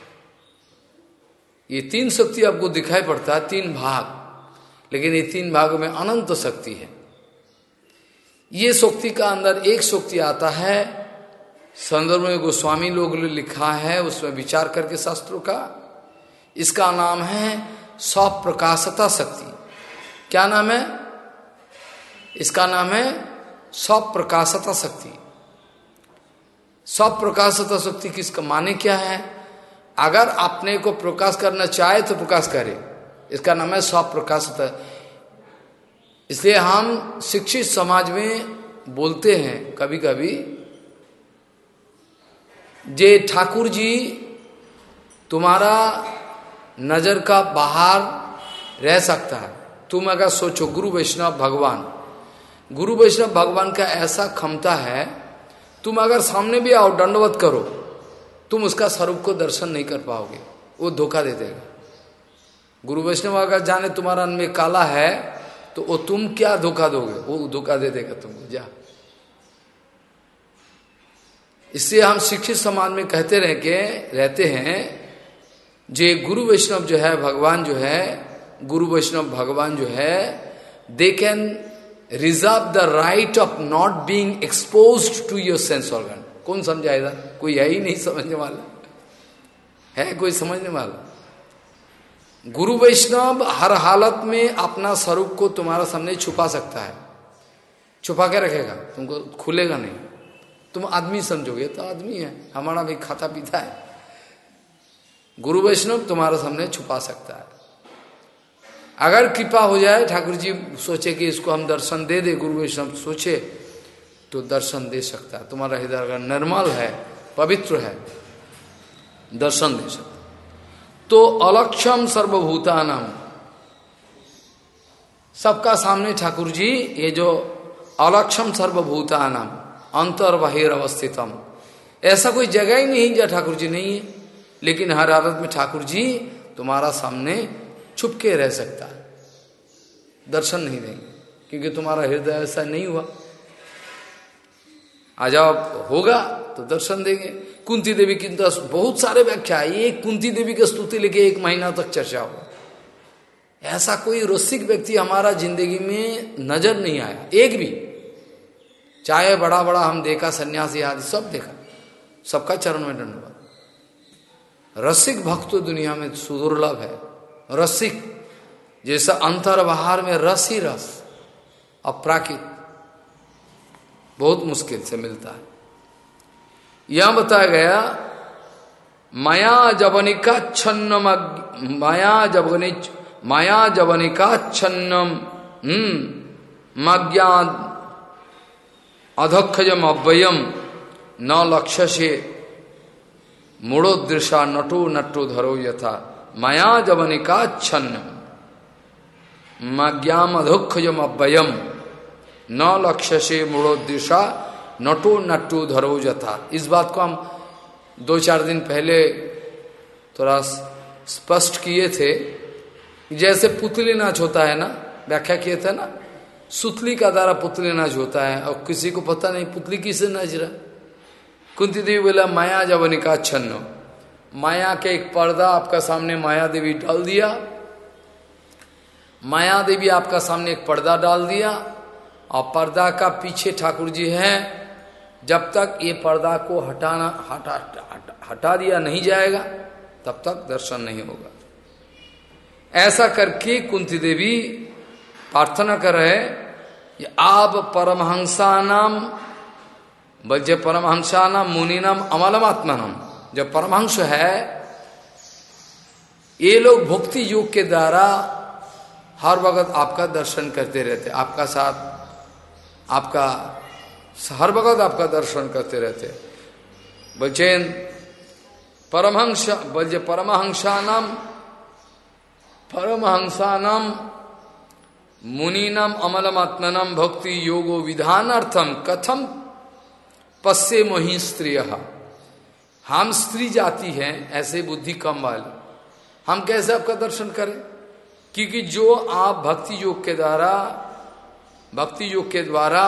ये तीन शक्ति आपको दिखाई पड़ता है, तीन भाग। लेकिन ये तीन भागों में अनंत शक्ति है। ये शक्ति का अंदर एक शक्ति आता है, संदर्भ में गोस्वामी लोग लिखा है, उसमें विचार करके शास्त्रों का। इसका नाम है स्वप्रकाशता शक्ति। क्या नाम है? इसका नाम है स्वप्रकाशता शक्ति। स्वप्रकाशता शक्ति किसका माने क्या है? अगर अपने को प्रकाश करना चाहे तो प्रकाश करे। इसका नाम है स्वप्रकाशता। इसलिए हम शिक्षित समाज में बोलते हैं कभी कभी जे ठाकुर जी, तुम्हारा नज़र का बाहर रह सकता है। तुम अगर सोचो, गुरु वैष्णव भगवान, गुरु वैष्णव भगवान का ऐसा क्षमता है, तुम अगर सामने भी आओ, दंडवत करो। तुम उसका स्वरूप को दर्शन नहीं कर पाओगे। वो धोखा दे देगा। गुरु वैष्णव अगर जाने तुम्हारा में काला है तो वो तुम क्या धोखा दोगे? वो धोखा दे देगा तुमको। जा। इससे हम शिक्षित समाज में कहते रह के रहते हैं, जे गुरु वैष्णव जो है, भगवान जो है, गुरु वैष्णव भगवान जो है they can reserve the right of not being expose to your sense organ कौन समझाएगा? कोई है ही नहीं समझने वाला। है कोई समझने वाला? गुरु वैष्णव हर हालत में अपना स्वरूप को तुम्हारा सामने छुपा सकता है। छुपा के रखेगा। तुमको खुलेगा नहीं। तुम आदमी समझोगे। तो आदमी है। हमारा भी खाता पीता है। गुरु वैष्णव तुम्हारे सामने छुपा सकता है। अगर कृपा हो जाए, ठाकुर जी सोचे कि इसको हम दर्शन दे दे, गुरु वैष्णव सोचे तो दर्शन दे सकता है। तुम्हारा हृदय अगर निर्मल है, पवित्र है, दर्शन दे सकता तो अलक्षम सर्वभूतानम सबका सामने ठाकुर जी, ये जो अलक्षम सर्वभूतानम अंतर बाहिर अवस्थितम ऐसा कोई जगह ही नहीं जहाँ ठाकुर जी नहीं है। लेकिन हर हालत में ठाकुर जी तुम्हारा सामने छुप के रह सकता दर्शन नहीं देंगे, क्योंकि तुम्हारा हृदय ऐसा नहीं हुआ। आ जाओ होगा तो दर्शन देंगे। कुंती देवी की बहुत सारे व्याख्या है। एक कुंती देवी की स्तुति लेके एक महीना तक चर्चा होगा ऐसा कोई रसिक व्यक्ति हमारा ज़िंदगी में नज़र नहीं आया। एक भी। चाहे बड़ा बड़ा हम देखा, सन्यासी आदि, सब देखा। सबका चरण में दंडवाद रसिक भक्त तो दुनिया में सुदुर्लभ है। रसिक। जैसा अंतर बाहर में रस ही रस। अपराकित। बहुत मुश्किल से मिलता है। यह बताया गया, माया जवनिका छन्नम माया जवनि माया जवनिका छन्नम हम्म मज्ञान अधक्षजम अव्ययम, न लक्ष्य से मूढ़ोदृशा नटो नटो धरो यथा, माया जवनिका छन्न मज्ञाम अधोक्षजम अव्ययम। न लक्ष्य से मूढ़ोदृशा नटो नटो धरो यथा इस बात को हम दो चार दिन पहले थोड़ा स्पष्ट किए थे। जैसे पुतली नाच होता है ना, व्याख्या किए थे ना, सुतली का द्वारा पुतली नाच होता है, और किसी को पता नहीं पुतली किसे नाच रहा कुंती देवी बोला, माया जवनी का छन्न। माया के एक पर्दा आपका सामने माया देवी डाल दिया। माया देवी आपका सामने एक पर्दा डाल दिया। और पर्दा का पीछे ठाकुर जी है जब तक ये पर्दा को हटाना हटा हटा, हटा दिया नहीं जाएगा तब तक दर्शन नहीं होगा। ऐसा करके कुंती देवी प्रार्थना कर रहे आप परमहंसा नाम बल्जे परमहंसा नाम मुनि नाम अमलम आत्मानम जब परमहंस है ये लोग भक्ति योग के द्वारा हर वक्त आपका दर्शन करते रहते आपका साथ आपका, हर वक्त आपका दर्शन करते रहते बचेन परमहंस, बल्जे परमहंसा नाम परमहंसानम, मुनीनम, अमलमात्मनम, भक्ति योगो विधानार्थम, कथम पश्चे मोही स्त्रिय। हम स्त्री जाति हैं, ऐसे बुद्धि कम वाले। हम कैसे आपका दर्शन करें? क्योंकि जो आप भक्ति योग के द्वारा भक्ति योग के द्वारा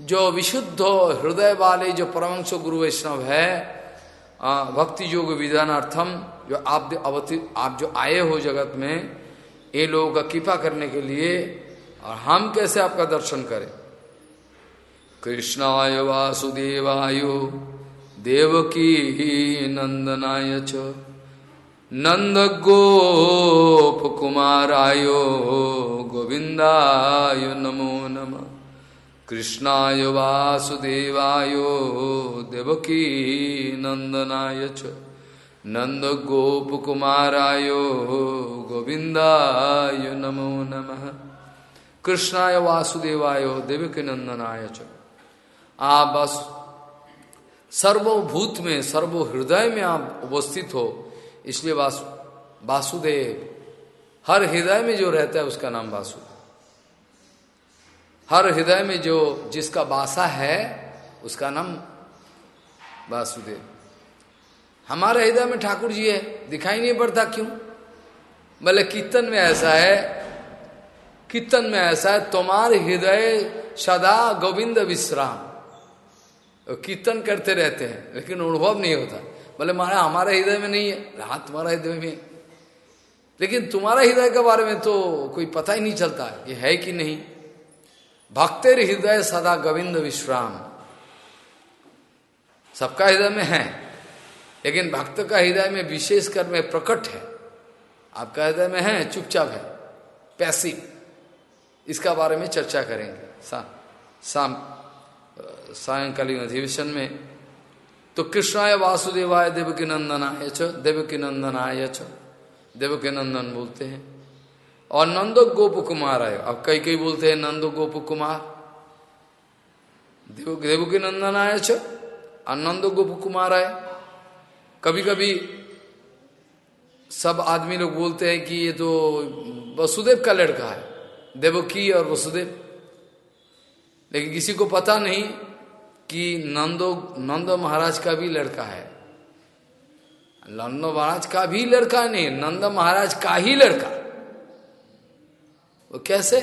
जो विशुद्ध हृदय वाले जो परमंश गुरु वैष्णव है भक्ति योग विधानार्थम जो आप अवति आप जो आए हो जगत में, ये लोगों का कृपा करने के लिए और हम कैसे आपका दर्शन करें? कृष्णाय वासुदेवाय, देवकी नंदनाय नंद गोप कुमाराय गोविंदाय नमो नम। कृष्णाय वासुदेवाय देवकी नंदनाय च। नंद गोप कुमाराय गोविंदाय नमो नम। कृष्णाय वासुदेवाय देवकी नंदनाय च। आप बस, सर्वभूत में सर्व हृदय में आप उपस्थित हो इसलिए वासु, वासुदेव, हर हृदय में जो रहता है उसका नाम वासु। हर हृदय में जो, जिसका बासा है, उसका नाम वासुदेव। हमारे हृदय में ठाकुर जी है, दिखाई नहीं पड़ता क्यों? बोले कीर्तन में ऐसा है, कीर्तन में ऐसा है, तुम्हारे हृदय सदा गोविंद विश्राम। कीर्तन करते रहते हैं, लेकिन अनुभव नहीं होता। बोले मारा हमारे हृदय में नहीं है हाँ तुम्हारा हृदय में लेकिन तुम्हारा हृदय के बारे में तो कोई पता ही नहीं चलता ये है कि नहीं। भक्तेर हृदय सदा गोविंद विश्राम। सबका हृदय में है लेकिन भक्त का हृदय में विशेष कर में प्रकट है। आपका हृदय में है चुपचाप है पैसिव। इसका बारे में चर्चा करेंगे। सा, सायंकालीन अधिवेशन में तो कृष्णाय वासुदेवाय देवकी नंदनाय च देवकी नंदनाय च। देवकी नंदन बोलते हैं। और नंदो गोप कुमार आय अब कई कई बोलते हैं नंदो गोप कुमार देव देवकी नंदनाय च और नंदो गोप कुमार आय कभी कभी सब आदमी लोग बोलते हैं कि ये तो वसुदेव का लड़का है, देवकी और वसुदेव। लेकिन किसी को पता नहीं कि नंदो नंदो महाराज का भी लड़का है। नंदो महाराज का भी लड़का नहीं, नंद महाराज का ही लड़का। वो कैसे?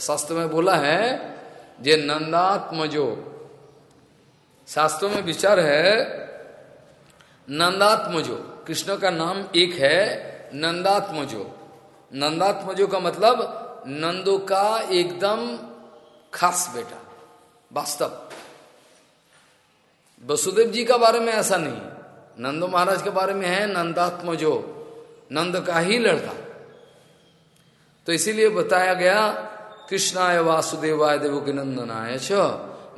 शास्त्र में बोला है, जे नंदात्मजो शास्त्रों में विचार है नंदात्मजो कृष्ण का नाम एक है नंदात्मजो नंदात्मजो का मतलब नंदो का एकदम खास बेटा, वास्तव वसुदेव जी का बारे में ऐसा नहीं नंदो महाराज के बारे में है, नंदात्म जो, नंद का ही लड़का। तो इसीलिए बताया गया, कृष्णाय वासुदेवाय देवकी नंदनाय च,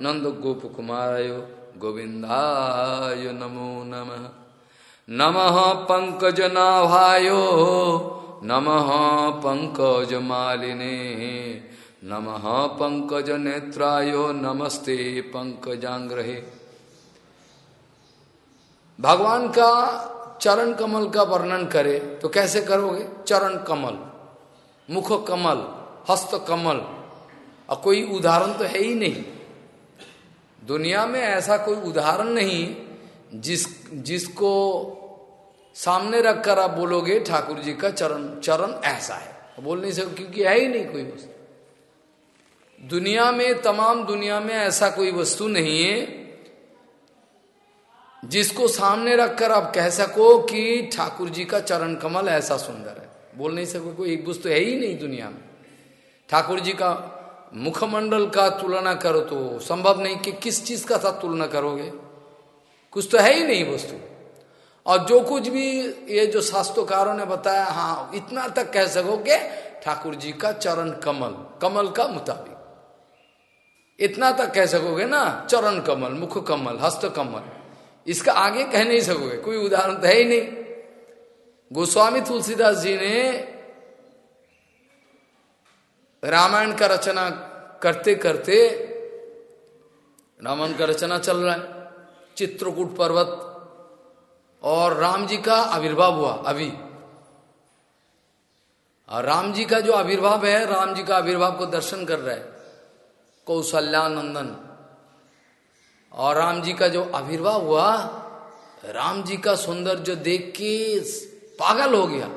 नंद गोप कुमाराय गोविंदाय नमो नम। नम पंकज नाभायो, नम पंकज मालिने, नमः पंकज नेत्रायो, नमस्ते पंकजांग्रहे। भगवान का चरण कमल का वर्णन करे तो कैसे करोगे? चरण कमल, मुख कमल, हस्त कमल। और कोई उदाहरण तो है ही नहीं। दुनिया में ऐसा कोई उदाहरण नहीं, जिस, जिसको सामने रखकर आप बोलोगे, ठाकुर जी का चरण चरण ऐसा है। बोल नहीं सकते, क्योंकि है ही नहीं कोई वस्तु। दुनिया में, तमाम दुनिया में ऐसा कोई वस्तु नहीं है जिसको सामने रखकर आप कह सको कि ठाकुर जी का चरण कमल ऐसा सुंदर है। बोल नहीं सको कोई, एक वस्तु है ही नहीं दुनिया में। ठाकुर जी का मुखमंडल का तुलना करो तो संभव नहीं कि किस चीज़ का साथ तुलना करोगे। कुछ तो है ही नहीं वस्तु। और जो कुछ भी ये जो शास्त्रोकारों ने बताया हाँ इतना तक कह सकोगे ठाकुर जी का चरण कमल कमल का मुताबिक। इतना तक कह सकोगे ना, चरण कमल, मुख कमल, हस्त कमल। इसका आगे कह नहीं सकोगे, कोई उदाहरण तो है ही नहीं। गोस्वामी तुलसीदास जी ने रामायण का रचना करते करते, रामायण का रचना चल रहा है, चित्रकूट पर्वत, और राम जी का आविर्भाव हुआ अभी। और राम जी का जो आविर्भाव है, राम जी का आविर्भाव को दर्शन कर रहा है, कौशल्यानंदन। और राम जी का जो आविर्भाव हुआ, राम जी का सौंदर्य देख के पागल हो गया।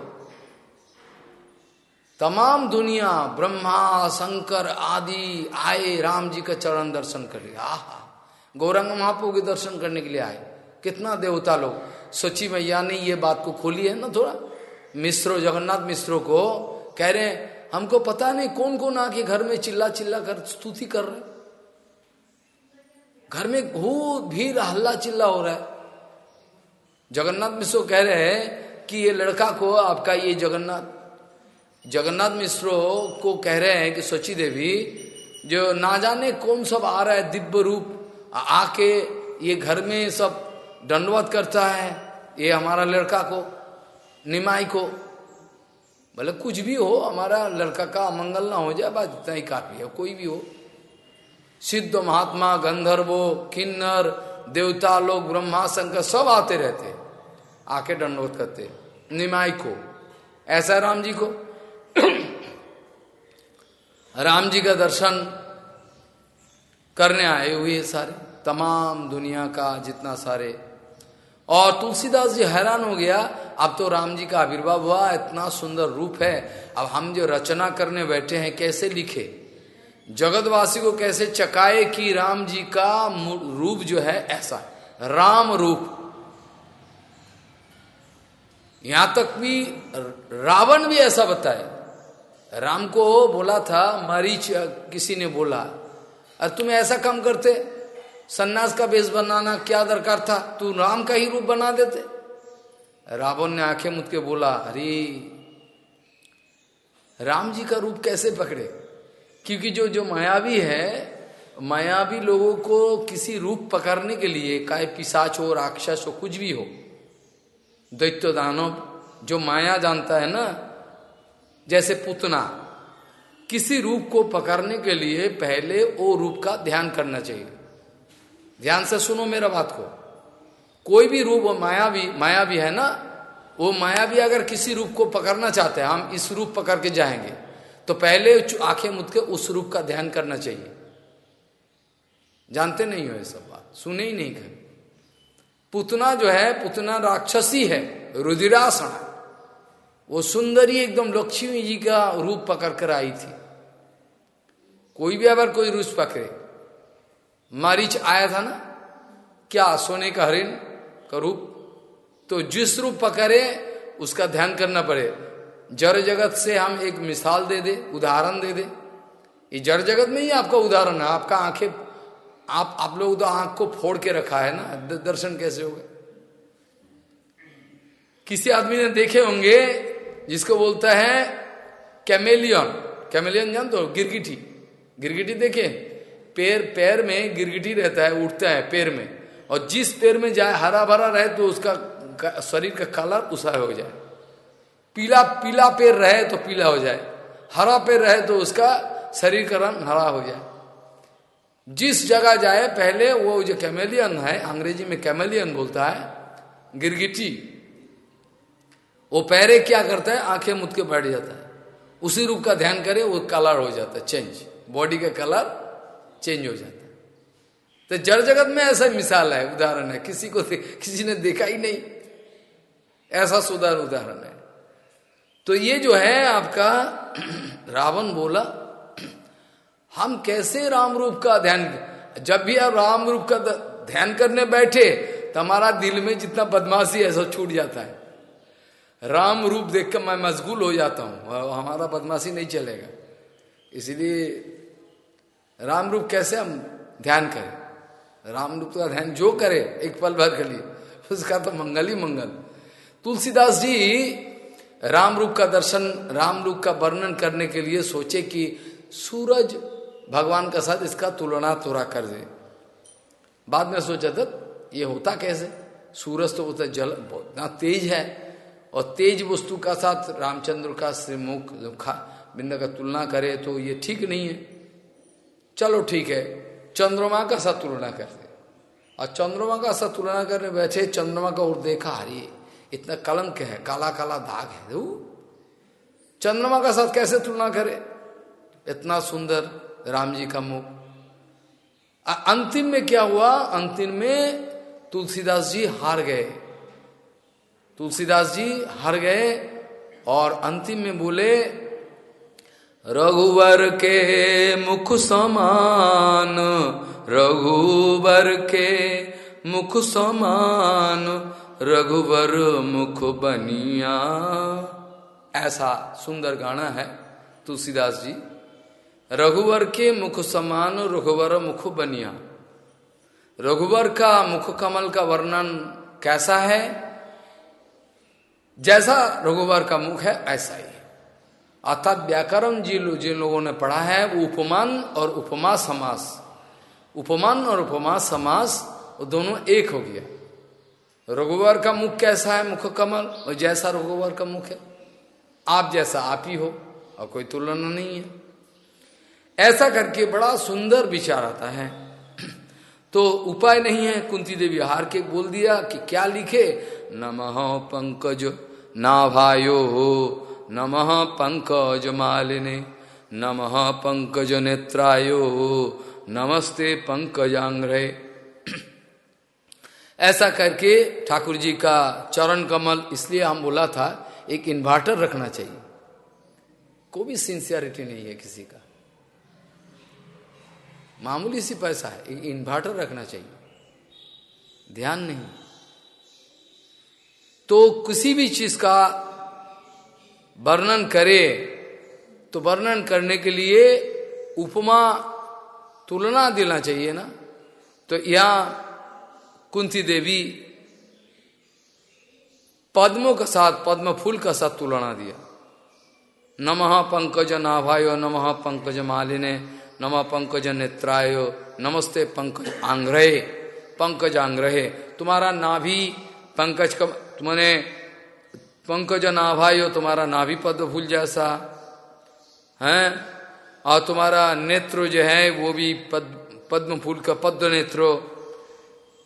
तमाम दुनिया, ब्रह्मा, शंकर आदि आए, राम जी का चरण दर्शन कर लिया आहा, गौरंग महापो के दर्शन करने के लिए आए। कितना देवता लोग। सोची मैया ने ये बात को खोली है ना थोड़ा। मिश्रो जगन्नाथ मिश्रो को कह रहे हैं, हमको पता नहीं कौन कौन आके घर में चिल्ला चिल्ला कर स्तुति कर रहे घर में बहुत भीड़ हल्ला चिल्ला हो रहा है। जगन्नाथ मिश्रो कह रहे हैं कि ये लड़का को, आपका ये जगन्नाथ। जगन्नाथ मिश्रो को कह रहे हैं कि सोची देवी, जो ना जाने कौन सब आ रहा है, दिव्य रूप। आके ये घर में सब दंडवत करता है, ये हमारा लड़का को, निमाई को। बोले कुछ भी हो, हमारा लड़का का अमंगल ना हो जाए बस इतना ही काफ़ी है, कोई भी हो। सिद्ध महात्मा, गंधर्वो, किन्नर, देवता लोग ब्रह्मा शंकर सब आते रहते। आके दंडवत करते। निमाई को। ऐसा राम जी को। <clears throat> राम जी का दर्शन करने आए हुए सारे। तमाम दुनिया का जितना सारे। और तुलसीदास जी हैरान हो गया, अब तो राम जी का आविर्भाव हुआ, इतना सुंदर रूप है। अब हम जो रचना करने बैठे हैं, कैसे लिखे? जगतवासी को कैसे चकाए कि राम जी का रूप जो है ऐसा राम रूप। यहाँ तक भी रावण भी ऐसा बताए। राम को बोला था, मरीच, किसी ने बोला और तुम ऐसा काम करते सन्यास का बेस बनाना क्या दरकार था? तू राम का ही रूप बना देते। रावण ने आँखें मुद के बोला, अरे, राम जी का रूप कैसे पकड़े? क्योंकि जो जो मायावी है मायावी लोगों को किसी रूप पकड़ने के लिए, काय पिसाच हो, राक्षस हो, कुछ भी हो दैत्य दानव जो माया जानता है ना, जैसे पुतना, किसी रूप को पकड़ने के लिए पहले वो रूप का ध्यान करना चाहिए। ध्यान से सुनो मेरा बात को। कोई भी रूप माया भी माया भी है ना, वो माया भी अगर किसी रूप को पकड़ना चाहते हैं, हम इस रूप पकड़ के जाएँगे। तो पहले आँखें मुद के उस रूप का ध्यान करना चाहिए। जानते नहीं हो ये सब बात, सुने ही नहीं कभी। पुतना जो है, पुतना राक्षसी है, रुधिरासण वो सुंदरी एकदम लक्ष्मी जी का रूप पकड़ कर आई थी। कोई भी अगर कोई रूप पकड़े, मारिच आया था ना, क्या सोने का हरिण का रूप? तो जिस रूप पकड़े, उसका ध्यान करना पड़े। जड़ जगत से हम एक मिसाल दे दे, उदाहरण दे दे। ये जड़ जगत में ही आपका उदाहरण है। आपका आँखें, आप आप लोग तो आँख को फोड़ के रखा है ना? दर्शन कैसे होगा किसी आदमी ने देखे होंगे जिसको बोलता है कैमेलियन। कैमेलियन जान तो गिरगिटी। गिरगिटी देखे? पैर पैर में गिरगिटी रहता है, उठता है पैर में। और जिस पैर में जाए, हरा भरा रहे तो उसका शरीर का कलर उसा हो जाए। पीला पीला पैर रहे तो पीला हो जाए। हरा पैर रहे तो उसका शरीर का रंग हरा हो जाए। जिस जगह जाए, पहले वो जो कैमेलियन है, अंग्रेज़ी में कैमेलियन बोलता है, गिरगिटी। वो पैरे क्या करता है? आँखें मुद के बैठ जाता है। उसी रूप का ध्यान करे, वो कलर हो जाता है, चेंज। बॉडी का कलर चेंज हो जाता है। तो जड़ जगत में ऐसा मिसाल है, उदाहरण है। किसी को किसी ने देखा ही नहीं। ऐसा सुधार उदाहरण है। तो ये जो है आपका रावण बोला, हम कैसे राम रूप का ध्यान, जब भी आप राम रूप का ध्यान करने बैठे तो हमारा दिल में जितना बदमाशी है सब छूट जाता है। राम रूप देखकर मैं मशगूल हो जाता हूँ हमारा बदमाशी नहीं चलेगा। इसीलिए राम रूप कैसे हम ध्यान करें? राम रूप का ध्यान जो करे, एक पल भर के लिए, उसका तो मंगल ही मंगल। तुलसीदास जी राम रूप का दर्शन, राम रूप का वर्णन करने के लिए सोचे कि सूरज भगवान का साथ इसका तुलना थोड़ा कर दे। बाद में सोचा था ये होता कैसे? सूरज तो होता जल बहुत तेज है और तेज वस्तु का साथ रामचंद्र का श्रीमुख खा, बिंद का तुलना करे तो ये ठीक नहीं है। चलो ठीक है, चंद्रमा का साथ तुलना कर दे। और चंद्रमा का साथ तुलना करने बैठे, चंद्रमा का और देखा हरी इतना कलंक है, काला काला दाग है दो चंद्रमा का साथ कैसे तुलना करे? इतना सुंदर राम जी का मुख। अंतिम में क्या हुआ? अंतिम में तुलसीदास जी हार गए। तुलसीदास जी हार गए और अंतिम में बोले, रघुवर के मुख समान, रघुवर के मुख समान रघुवर मुख बनिया। ऐसा सुंदर गाना है तुलसीदास जी। रघुवर के मुख समान रघुवर मुख बनिया। रघुवर का मुख कमल का वर्णन कैसा है? जैसा रघुवर का मुख है, ऐसा ही। अर्थात व्याकरण जिन जिन लोगों ने पढ़ा है, वो उपमान और उपमा समास। उपमान और उपमा समास दोनों एक हो गया। रघुवर का मुख कैसा है, मुख कमल? और जैसा रघुवर का मुख है, आप जैसा आप ही हो, और कोई तुलना नहीं है। ऐसा करके बड़ा सुंदर विचार आता है। तो उपाय नहीं है, कुंती देवी हार के बोल दिया कि क्या लिखे? नमः पंकज नाभायो हो, नमः पंकज मालिने, नमः पंकज नेत्रायो हो, नमस्ते पंकजांग्रे। ऐसा करके ठाकुर जी का चरण कमल, इसलिए हम बोला था, एक इन्वर्टर रखना चाहिए। कोई भी सिंसियरिटी नहीं है किसी का। मामूली सी पैसा है, एक इन्वर्टर रखना चाहिए। ध्यान नहीं। तो किसी भी चीज़ का वर्णन करे तो वर्णन करने के लिए उपमा तुलना देना चाहिए ना। तो यहाँ कुंती देवी पद्मों का साथ पद्म फूल का साथ तुलना दिया। नमः पंकज नाभायो नमः पंकज मालिने नम पंकज नेत्राय नमस्ते पंकज आंग्रहे पंकज आंग्रहे। तुम्हारा नाभि पंकज का तुमने पंकज नाभाई तुम्हारा नाभि पद्म फूल जैसा है? और तुम्हारा नेत्र जो है वो भी पद, पद्म फूल का पद्म नेत्र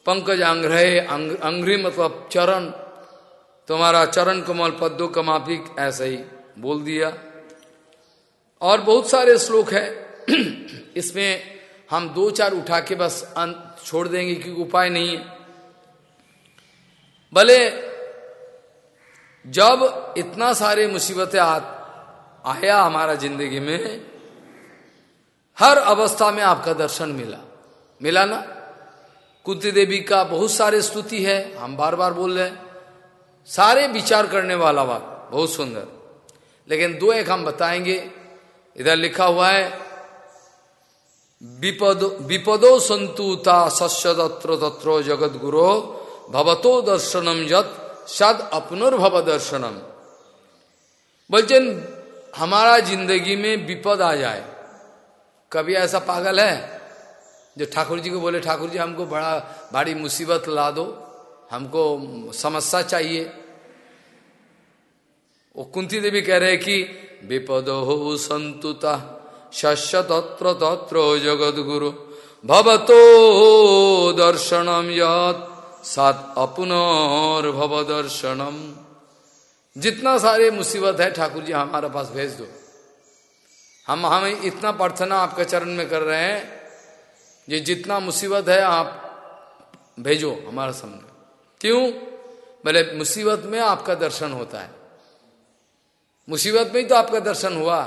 पंकज अंग्रहे अंग्री मतलब चरण। तुम्हारा चरण कमल, पद्दो का माफिक, ऐसा ही बोल दिया। और बहुत सारे श्लोक है। <clears throat> इसमें हम दो चार उठा के बस अंत छोड़ देंगे क्योंकि उपाय नहीं है। भले जब इतना सारे मुसीबतें आया हमारा ज़िंदगी में, हर अवस्था में आपका दर्शन मिला। मिला ना? कुंती देवी का बहुत सारे स्तुति है, हम बार बार बोल रहे हैं। सारे विचार करने वाला बात, बहुत सुंदर। लेकिन दो एक हम बताएँगे। इधर लिखा हुआ है, विपदो विपदो संतुता सस्य तत्र तत्रो जगत गुरो भवतो दर्शनम यत सद अपनुर्भव दर्शनम। बोलते हमारा ज़िंदगी में विपद आ जाए। कभी ऐसा पागल है? जो ठाकुर जी को बोले ठाकुर जी हमको बड़ा भारी मुसीबत ला दो, हमको समस्या चाहिए। वो कुंती देवी कह रहे हैं कि, विपद हो संतुता शस्य तत्र तत्र जगत गुरु भवतो दर्शनम यत, सात भव दर्शनम। जितना सारे मुसीबत है ठाकुर जी हमारे पास भेज दो। हम, हमें इतना प्रार्थना आपके चरण में कर रहे हैं ये जितना मुसीबत है, आप भेजो हमारे सामने। क्यों? बोले मुसीबत में आपका दर्शन होता है। मुसीबत में ही तो आपका दर्शन हुआ।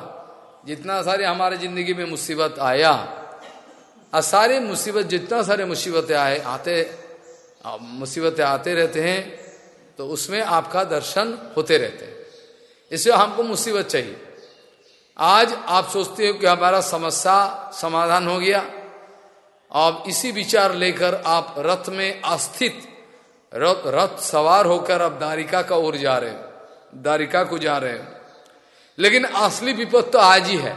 जितना सारे हमारे ज़िंदगी में मुसीबत आया और सारे मुसीबत, जितना सारे मुसीबतें आए, आते मुसीबतें आते रहते हैं तो उसमें आपका दर्शन होते रहते हैं। इसलिए हमको मुसीबत चाहिए। आज आप सोचते हो कि हमारा समस्या समाधान हो गया। अब इसी विचार लेकर आप रथ में अस्थित, रथ रथ सवार होकर अब दारिका का ओर जा रहे हो दारिका को जा रहे हो। लेकिन असली विपद तो आज ही है।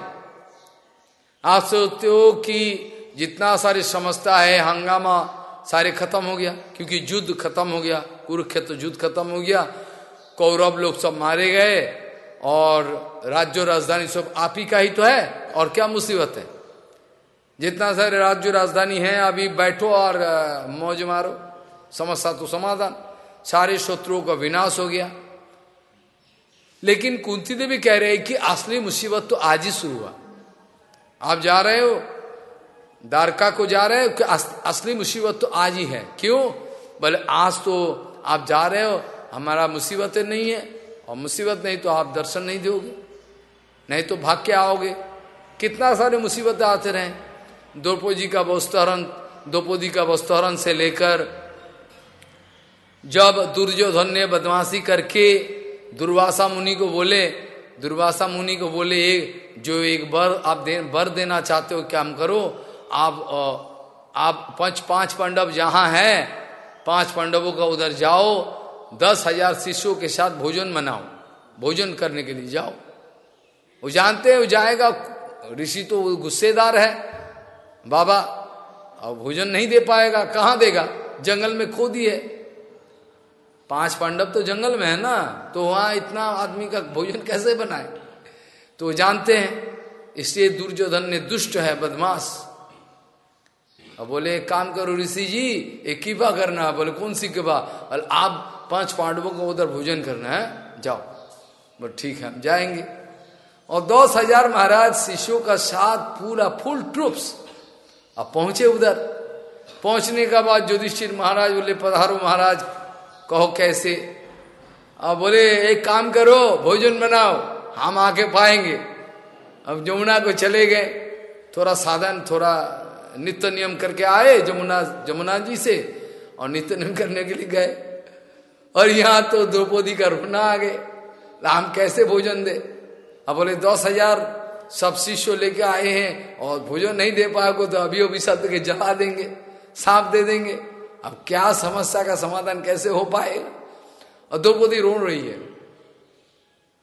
आप सोचते हो कि जितना सारी समस्या है, हंगामा सारे खत्म हो गया, क्योंकि युद्ध खत्म हो गया, कुरुक्षेत्र युद्ध खत्म हो गया, कौरव लोग सब मारे गए, और राज्य राजधानी सब आप ही का ही तो है, और क्या मुसीबत है? जितना सारे राज्य राजधानी है, अभी बैठो और मौज मारो। समस्या तो समाधान। सारे शत्रुओं का विनाश हो गया। लेकिन कुंती देवी कह रहे हैं कि असली मुसीबत तो आज ही शुरू हुआ। आप जा रहे हो, द्वारका को जा रहे हो कि असली मुसीबत तो आज ही है। क्यों? बोले, आज तो आप जा रहे हो, हमारा मुसीबतें नहीं है। और मुसीबत नहीं तो आप दर्शन नहीं दोगे, नहीं तो भाग के आओगे? कितना सारे मुसीबतें आते रहे। द्रौपदी का वस्तुहरण द्रौपदी का वस्तुहरण से लेकर जब दुर्योधन ने बदमाशी करके दुर्वासा मुनि को बोले, दुर्वासा मुनि को बोले एक जो एक बर, आप दे, बर देना चाहते हो, क्या हम करो? आप आप पंच, पाँच पांडव जहाँ है, पाँच पांडवों का उधर जाओ, दस हज़ार शिष्यों के साथ भोजन मनाओ, भोजन करने के लिए जाओ। वो जानते हैं, वो जाएगा, ऋषि तो गुस्सेदार है। बाबा, अब भोजन नहीं दे पाएगा, कहाँ देगा? जंगल में खो दिए पाँच पांडव तो जंगल में है ना तो वहाँ इतना आदमी का भोजन कैसे बनाए? तो जानते हैं, इसलिए दुर्योधन ने दुष्ट है, बदमाश। अब बोले, एक काम करो ऋषि जी, एक कृपा करना बोले, कौन सी कृपा बोले आप पाँच पांडवों को उधर भोजन करना है, जाओ। बोले, ठीक है, हम जाएँगे। और दस हज़ार महाराज, शिष्यों का साथ पूरा फुल ट्रूप्स अब पहुँचे उधर। पहुँचने का बाद युधिष्ठिर महाराज बोले, पधारो महाराज, कहो कैसे? अब बोले, एक काम करो, भोजन बनाओ, हम आके पाएँगे। अब जमुना को चले गए। थोड़ा साधन, थोड़ा नित्य नियम करके आए जमुना जमुना जी से, और नित्य नियम करने के लिए गए। और यहाँ तो द्रौपदी का रोना आ गए। हम कैसे भोजन दे? अब बोले, दस हज़ार सब शिष्य लेके आए हैं और भोजन नहीं दे पाएगो तो अभी अभी सब के जला देंगे, सांप दे देंगे। अब क्या समस्या का समाधान कैसे हो पाए? और द्रौपदी रो रही है।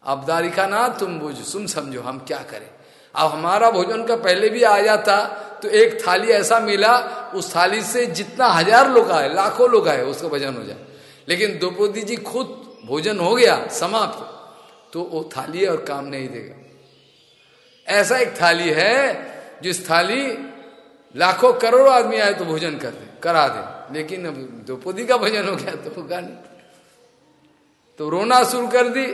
अब दारिका ना तुम बुझ तुम समझो हम क्या करें। अब हमारा भोजन का पहले भी आ जाता तो एक थाली ऐसा मिला, उस थाली से जितना हज़ार लोग आए, लाखों लोग आए, उसका भजन हो जाए। लेकिन द्रौपदी जी खुद भोजन हो गया, समाप्त। तो वो थाली और काम नहीं देगा। ऐसा एक थाली है, जिस थाली लाखों करोड़ों आदमी आए तो भोजन कर दे, करा दे। लेकिन अब द्रौपदी का भोजन हो गया तो नहीं। तो रोना शुरू कर दी,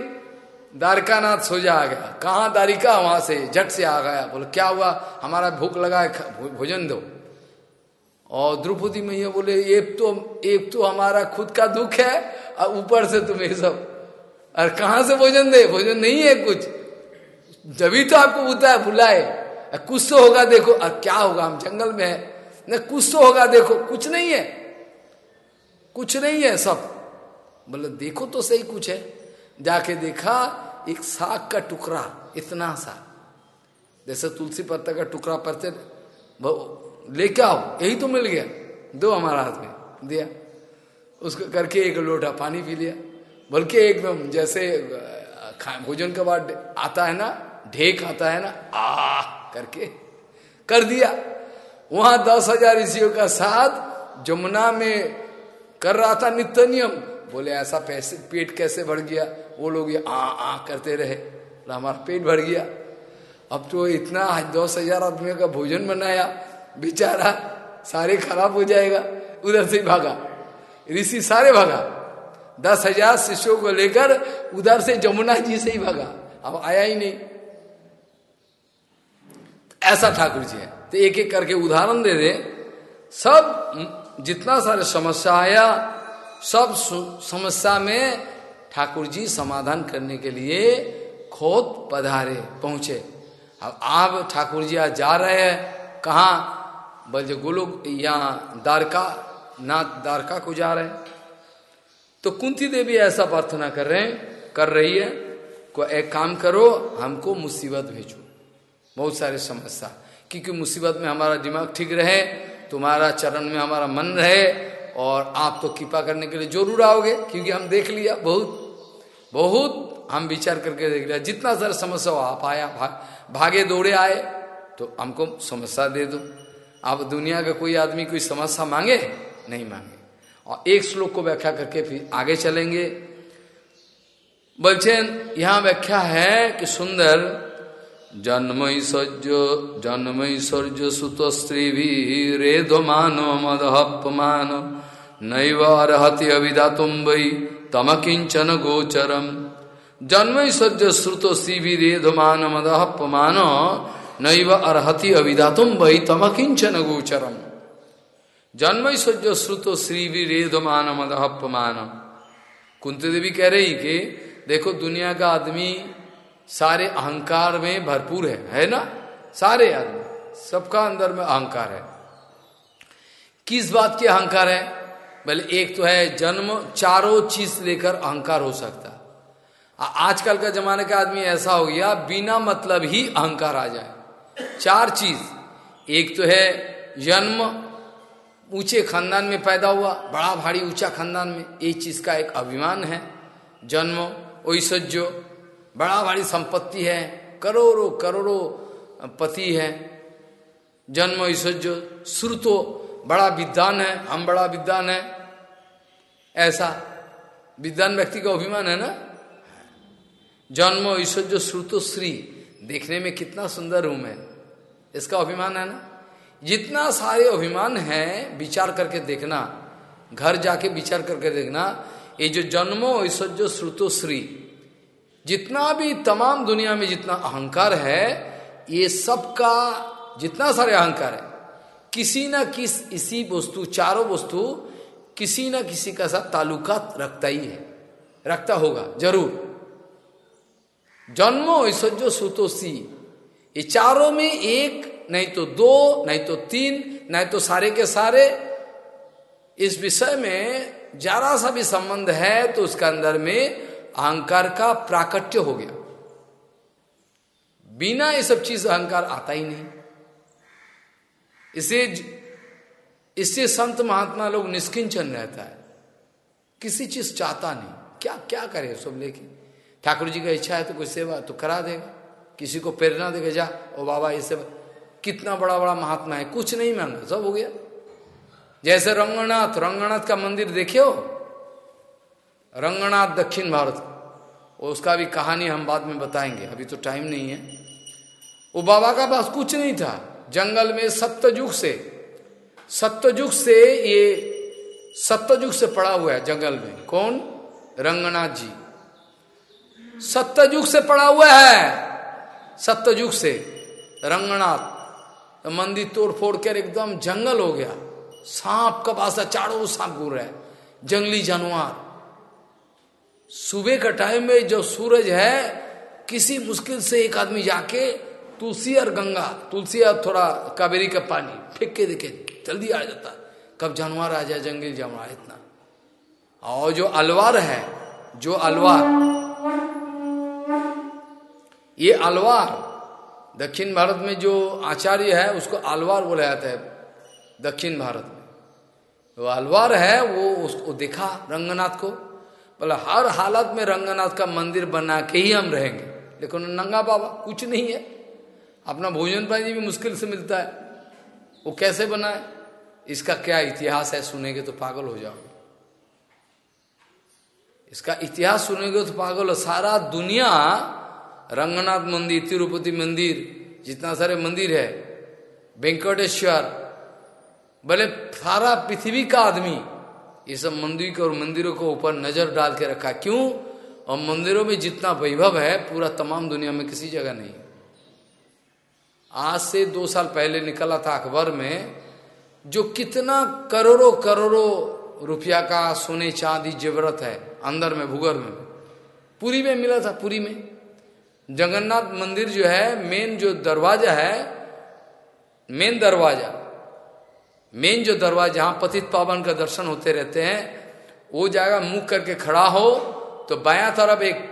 द्वारकानाथ सोजा आ गया। कहा दारिका वहाँ से झट से आ गया। बोले, क्या हुआ? हमारा भूख लगा है भोजन दो। और द्रौपदी मैया बोले, एक तो एक तो हमारा खुद का दुख है, और ऊपर से तुम्हें सब। और कहा से भोजन दे? भोजन नहीं है कुछ। जभी तो आपको बुता है, बुलाए। कुछ तो होगा, देखो और क्या होगा, हम जंगल में है। न, कुछ तो होगा, देखो, कुछ नहीं है। कुछ नहीं है सब। बोले, देखो तो सही कुछ है। जाके देखा, एक साग का टुकड़ा, इतना सा। जैसे तुलसी पत्ता का टुकड़ा पड़ते लेके आओ, यही तो मिल गया। दो हमारा हाथ में, दिया। उसको करके एक लोटा पानी पी लिया। बल्कि एकदम जैसे भोजन के बाद आता है ना ढेक आता है ना, आ करके कर दिया। वहाँ दस हज़ार ऋषियों का साथ जमुना में कर रहा था नित्य नियम बोले, ऐसा पैसे, पेट कैसे भर गया? वो लोग ये आ आ करते रहे। हमारा पेट भर गया। अब तो इतना दस हज़ार आदमियों का भोजन बनाया। बेचारा सारे खराब हो जाएगा। उधर से भागा। ऋषि सारे भागा। दस हज़ार शिष्यों को लेकर उधर से जमुना जी से ही भागा। अब आया ही नहीं। ऐसा ठाकुर जी है। तो एक एक करके उदाहरण दे दे। सब जितना सारे समस्या आया, सब समस्या में ठाकुर जी समाधान करने के लिए खोद पधारे, पहुँचे। अब आप ठाकुर जी आज जा रहे हैं, कहा? बोले गोलोक यहाँ द्वारका, नाथ द्वारका को जा रहे हैं। तो कुंती देवी ऐसा प्रार्थना कर रहे हैं, कर रही है, को एक काम करो, हमको मुसीबत भेजो। बहुत सारे समस्या। क्योंकि मुसीबत में हमारा दिमाग ठीक रहे तुम्हारा चरण में हमारा मन रहे और आप तो कृपा करने के लिए ज़रूर आओगे क्योंकि हम देख लिया बहुत। बहुत हम विचार करके देख लिया। जितना सारा समस्या हो आप आया भाग, दौड़े आए तो हमको समस्या दे दो। आप दुनिया का कोई आदमी कोई समस्या मांगे? नहीं मांगे। और एक श्लोक को व्याख्या करके फिर आगे चलेंगे। बल्चेन यहाँ व्याख्या है कि सुंदर जन्मैश्वर्य जन्मैश्वर्य सुत स्त्री भी रेधो मानो मदहपमान नैव अर्हति अभिधातुम वै तम किंचन गोचरम। जन्मैश्वर्य श्रुत स्त्री भी रेधो मान मदहपमान नैव अर्हति अभिधातुम वै तम किंचन गोचरम। जन्म जन्मैश्वर्य श्रुत श्री भी रेधो मान मदहपमान कुंती देवी कह रही कि देखो दुनिया का आदमी सारे अहंकार में भरपूर है है ना? सारे आदमी, सबका अंदर में अहंकार है। किस बात की अहंकार है? बोले एक तो है जन्म, चारों चीज़ लेकर अहंकार हो सकता। आजकल का जमाने का आदमी ऐसा हो गया, बिना मतलब ही अहंकार आ जाए। चार चीज़, एक तो है जन्म, ऊँचे खानदान में पैदा हुआ, बड़ा भारी ऊँचा खानदान में एक चीज़ का एक अभिमान है। जन्म ऐश्वर्य बड़ा भारी संपत्ति है, करोड़ों करोड़ों पति है। जन्म ऐश्वर्य श्रुतो बड़ा विद्वान है, हम बड़ा विद्वान है। ऐसा विद्वान व्यक्ति का अभिमान है ना? जन्म ऐश्वर्य श्रुतो श्री। देखने में कितना सुंदर है इसका अभिमान है ना? जितना सारे अभिमान है, विचार करके देखना, घर जाके विचार करके देखना, ये जो जन्मो ऐश्वर्य श्रुतो श्री। जितना भी तमाम दुनिया में जितना अहंकार है, ये सबका जितना सारे अहंकार है, किसी ना किस इसी वस्तु, चारों वस्तु किसी ना किसी का साथ ताल्लुकात रखता ही है। रखता होगा, ज़रूर। जन्मो ऐश्वर्य सुतोषी। ये चारों में एक, नहीं तो दो, नहीं तो तीन, नहीं तो सारे के सारे। इस विषय में जरा सा भी संबंध है तो उसके अंदर में अहंकार का प्राकट्य हो गया। बिना ये सब चीज़ अहंकार आता ही नहीं। इसे इससे संत महात्मा लोग निष्किंचन रहता है। किसी चीज़ चाहता नहीं। क्या क्या करे सब लेके? ठाकुर जी का इच्छा है तो कोई सेवा तो करा देगा। किसी को प्रेरणा देगा, जा, ओ बाबा, ये सेवा कितना बड़ा बड़ा महात्मा है, कुछ नहीं मांगा, सब हो गया। जैसे रंगनाथ रंगनाथ का मंदिर देखे हो? रंगनाथ दक्षिण भारत। उसका भी कहानी हम बाद में बताएँगे। अभी तो टाइम नहीं है। वो बाबा का पास कुछ नहीं था। जंगल में सत्यजुग से सत्यजुग से ये सत्यजुग से पड़ा हुआ है जंगल में। कौन? रंगनाथ जी। सत्यजुग से पड़ा हुआ है। सत्यजुग से। रंगनाथ। तो मंदिर तोड़ फोड़ कर एकदम जंगल हो गया। सांप का पास चारों सांप घूर रहा जंगली जानवर। सुबह का टाइम में जो सूरज है, किसी मुश्किल से एक आदमी जाके तुलसी और गंगा, तुलसी और थोड़ा कावेरी का पानी फेंक के देखे, जल्दी आ जाता। कब जानवर आ जाए, जंगली जानवर इतना। और जो अलवार है, जो अलवार, ये अलवार, दक्षिण भारत में जो आचार्य है, उसको अलवार बोला जाता है, दक्षिण भारत में। वो अलवार है, वो उसको देखा रंगनाथ को। बोला, हर हालत में रंगनाथ का मंदिर बना के ही हम रहेंगे। लेकिन नंगा बाबा, कुछ नहीं है। अपना भोजन पानी भी मुश्किल से मिलता है। वो कैसे बनाए? इसका क्या इतिहास है सुनेंगे तो पागल हो जाओगे। इसका इतिहास सुनेंगे तो पागल हो, सारा दुनिया रंगनाथ मंदिर, तिरुपति मंदिर, जितना सारे मंदिर है, वेंकटेश्वर, भले सारा पृथ्वी का आदमी ये सब मंदिर के और मंदिरों को ऊपर नज़र डाल के रखा। क्यों? और मंदिरों में जितना वैभव है, पूरा तमाम दुनिया में किसी जगह नहीं। आज से दो साल पहले निकला था अखबार में, जो कितना करोड़ों करोड़ों रुपया का सोने चांदी जेवरत है, अंदर में, भूगर्भ में। पूरी में मिला था, पुरी में। जगन्नाथ मंदिर जो है मेन जो दरवाज़ा है मेन दरवाज़ा मेन जो दरवाज़ा, जहाँ पतित पावन का दर्शन होते रहते हैं, वो जाएगा मुख करके खड़ा हो तो बाया तरफ़ एक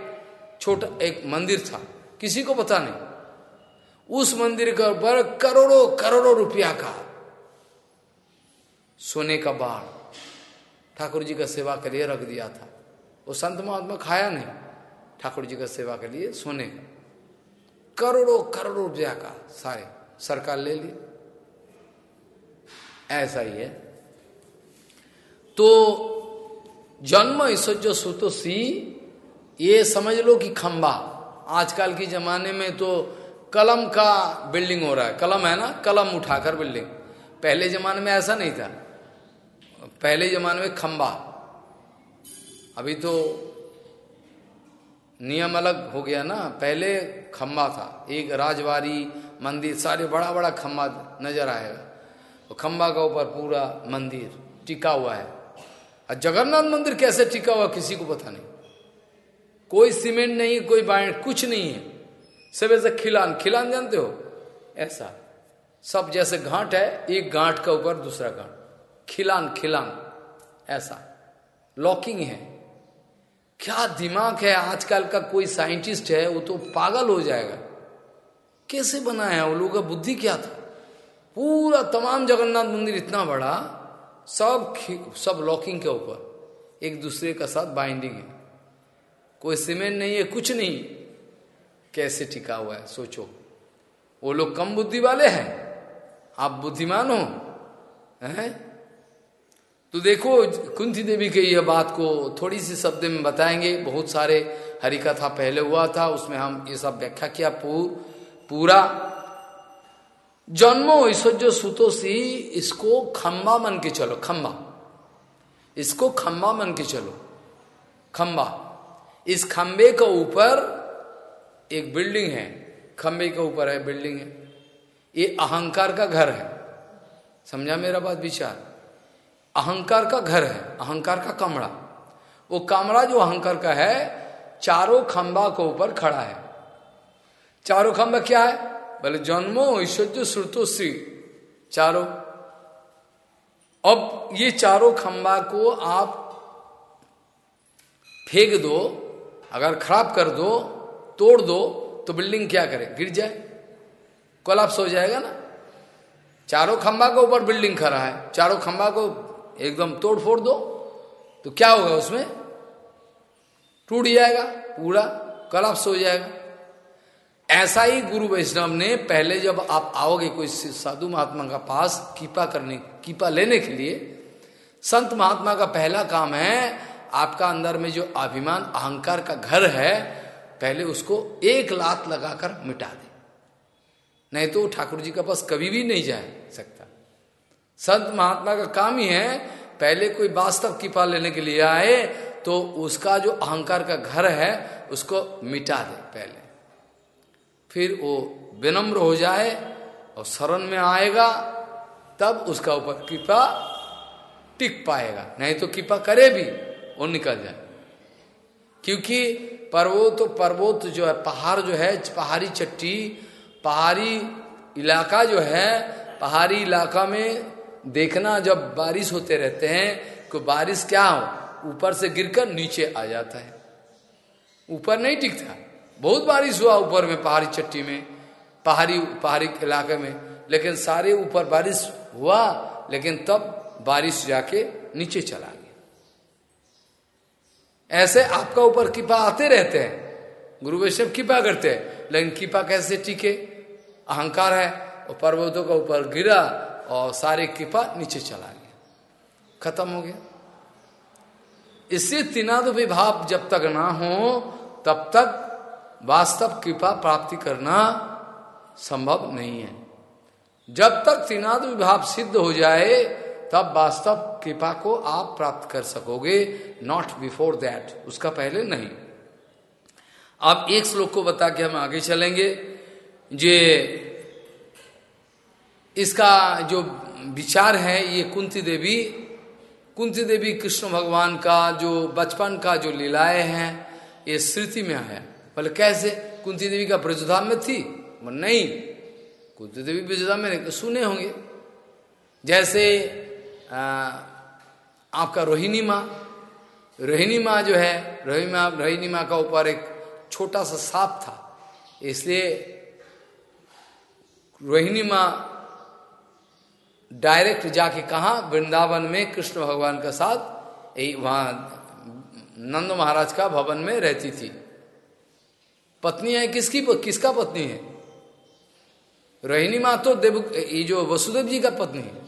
छोटा, एक मंदिर था। किसी को पता नहीं। उस मंदिर के ऊपर करोड़ों करोड़ों रुपया का सोने का बाढ़ ठाकुर जी का सेवा के लिए रख दिया था। वो संत महात्मा खाया नहीं ठाकुर जी का सेवा के लिए सोने का। करोड़ों करोड़ों रुपया का सारे सरकार ले ली ऐसा ही है। तो जन्म जो सुतो सी ये समझ लो कि खंबा। आजकल के जमाने में तो कलम का बिल्डिंग हो रहा है। कलम है ना? कलम उठाकर बिल्डिंग। पहले जमाने में ऐसा नहीं था। पहले जमाने में खंबा। अभी तो नियम अलग हो गया ना। पहले खम्बा था। एक राजवारी, मंदिर, सारे बड़ा बड़ा खम्बा नज़र आएगा। और खम्बा का ऊपर पूरा मंदिर टिका हुआ है। और जगन्नाथ मंदिर कैसे टिका हुआ किसी को पता नहीं। कोई सीमेंट नहीं, कोई बाइंड, कुछ नहीं है। सब ऐसे खिलान खिलान जानते हो? ऐसा। सब जैसे घाट है, एक घाट का ऊपर दूसरा घाट। खिलान खिलान। ऐसा। लॉकिंग है। क्या दिमाग है? आजकल का कोई साइंटिस्ट है, वो तो पागल हो जाएगा। कैसे बनाया वो लोगों? का बुद्धि क्या था? पूरा तमाम जगन्नाथ मंदिर इतना बड़ा सब सब लॉकिंग के ऊपर एक दूसरे का साथ बाइंडिंग है। कोई सीमेंट नहीं है कुछ नहीं। कैसे टिका हुआ है सोचो। वो लोग कम बुद्धि वाले हैं। आप बुद्धिमान हो हैं? तो देखो कुंती देवी के यह बात को थोड़ी सी शब्द में बताएँगे। बहुत सारे हरि कथा पहले हुआ था उसमें हम ये सब व्याख्या किया पूर, पूरा। जन्मो ऐश्वर्य सुतो सी, इसको खम्बा मन के चलो खम्बा इसको खम्बा मन के चलो खम्बा इस खम्बे के ऊपर एक बिल्डिंग है। खम्बे के ऊपर है बिल्डिंग है। ये अहंकार का घर है। समझा मेरा बात विचार? अहंकार का घर है, अहंकार का कमरा। वो कमरा जो अहंकार का है, चारों खंबा के ऊपर खड़ा है। चारों खंबा क्या है? बोले जन्मो ऐश्वर्य श्रुतो श्री चारों अब ये चारों खंबा को आप फेंक दो, अगर खराब कर दो, तोड़ दो तो बिल्डिंग क्या करे? गिर जाए। कोलाप्स हो जाएगा ना। चारों खंबा के ऊपर बिल्डिंग खड़ा है। चारों खंबा को एकदम तोड़ फोड़ दो तो क्या होगा उसमें? टूट जाएगा, पूरा कलाप्स हो जाएगा। ऐसा ही गुरु वैष्णव ने पहले जब आप आओगे कोई साधु महात्मा का पास कीपा करने, कीपा लेने के लिए, संत महात्मा का पहला काम है, आपका अंदर में जो अभिमान, अहंकार का घर है, पहले उसको एक लात लगाकर मिटा दे। नहीं तो ठाकुर जी का पास कभी भी नहीं जा सकता। संत महात्मा का काम ही है, पहले कोई वास्तव कृपा लेने के लिए आए तो उसका जो अहंकार का घर है, उसको मिटा दे पहले। फिर वो विनम्र हो जाए और शरण में आएगा, तब उसका ऊपर कृपा टिक पाएगा। नहीं तो कृपा करे भी वो निकल जाए। क्योंकि पर्वत तो पर्वत जो है, पहाड़ जो है, पहाड़ी चट्टी, पहाड़ी इलाका जो है, पहाड़ी इलाका में देखना जब बारिश होते रहते हैं तो बारिश क्या हो? ऊपर से गिरकर नीचे आ जाता है। ऊपर नहीं टिकता। बहुत बारिश हुआ ऊपर में, पहाड़ी चट्टी में, पहाड़ी पहाड़ी इलाके में, लेकिन सारे ऊपर बारिश हुआ, लेकिन तब बारिश जाके नीचे चला गया। ऐसे आपका ऊपर कृपा आते रहते हैं, गुरु वैष्णव कृपा करते हैं, लेकिन कृपा कैसे टीके? अहंकार है, और पर्वतों का ऊपर गिरा, और सारे कृपा नीचे चला गया। खत्म हो गया। इससे तिनाद विभाव जब तक ना हो, तब तक वास्तव कृपा प्राप्ति करना संभव नहीं है। जब तक त्रिनाद विभाव सिद्ध हो जाए, तब वास्तव कृपा को आप प्राप्त कर सकोगे। नॉट बिफोर दैट उसका पहले नहीं। अब एक श्लोक को बता के हम आगे चलेंगे। जे इसका जो विचार है, ये कुंती देवी कुंती देवी कृष्ण भगवान का जो बचपन का जो लीलाएँ हैं, ये स्मृति में आया। बोले कैसे? कुंती देवी का ब्रजधाम में थी? नहीं। कुंती देवी ब्रजधाम में नहीं सुने होंगे। जैसे आ, आपका रोहिणी माँ रोहिणी माँ जो है रोहिणी माँ रोहिणी माँ का ऊपर एक छोटा सा सांप था। इसलिए रोहिणी माँ डायरेक्ट जाके कहा वृंदावन में कृष्ण भगवान का साथ वहाँ नंद महाराज का भवन में रहती थी। पत्नी है, किसकी किसका पत्नी है? रोहिणी माँ तो देव, ये जो वसुदेव जी का पत्नी है।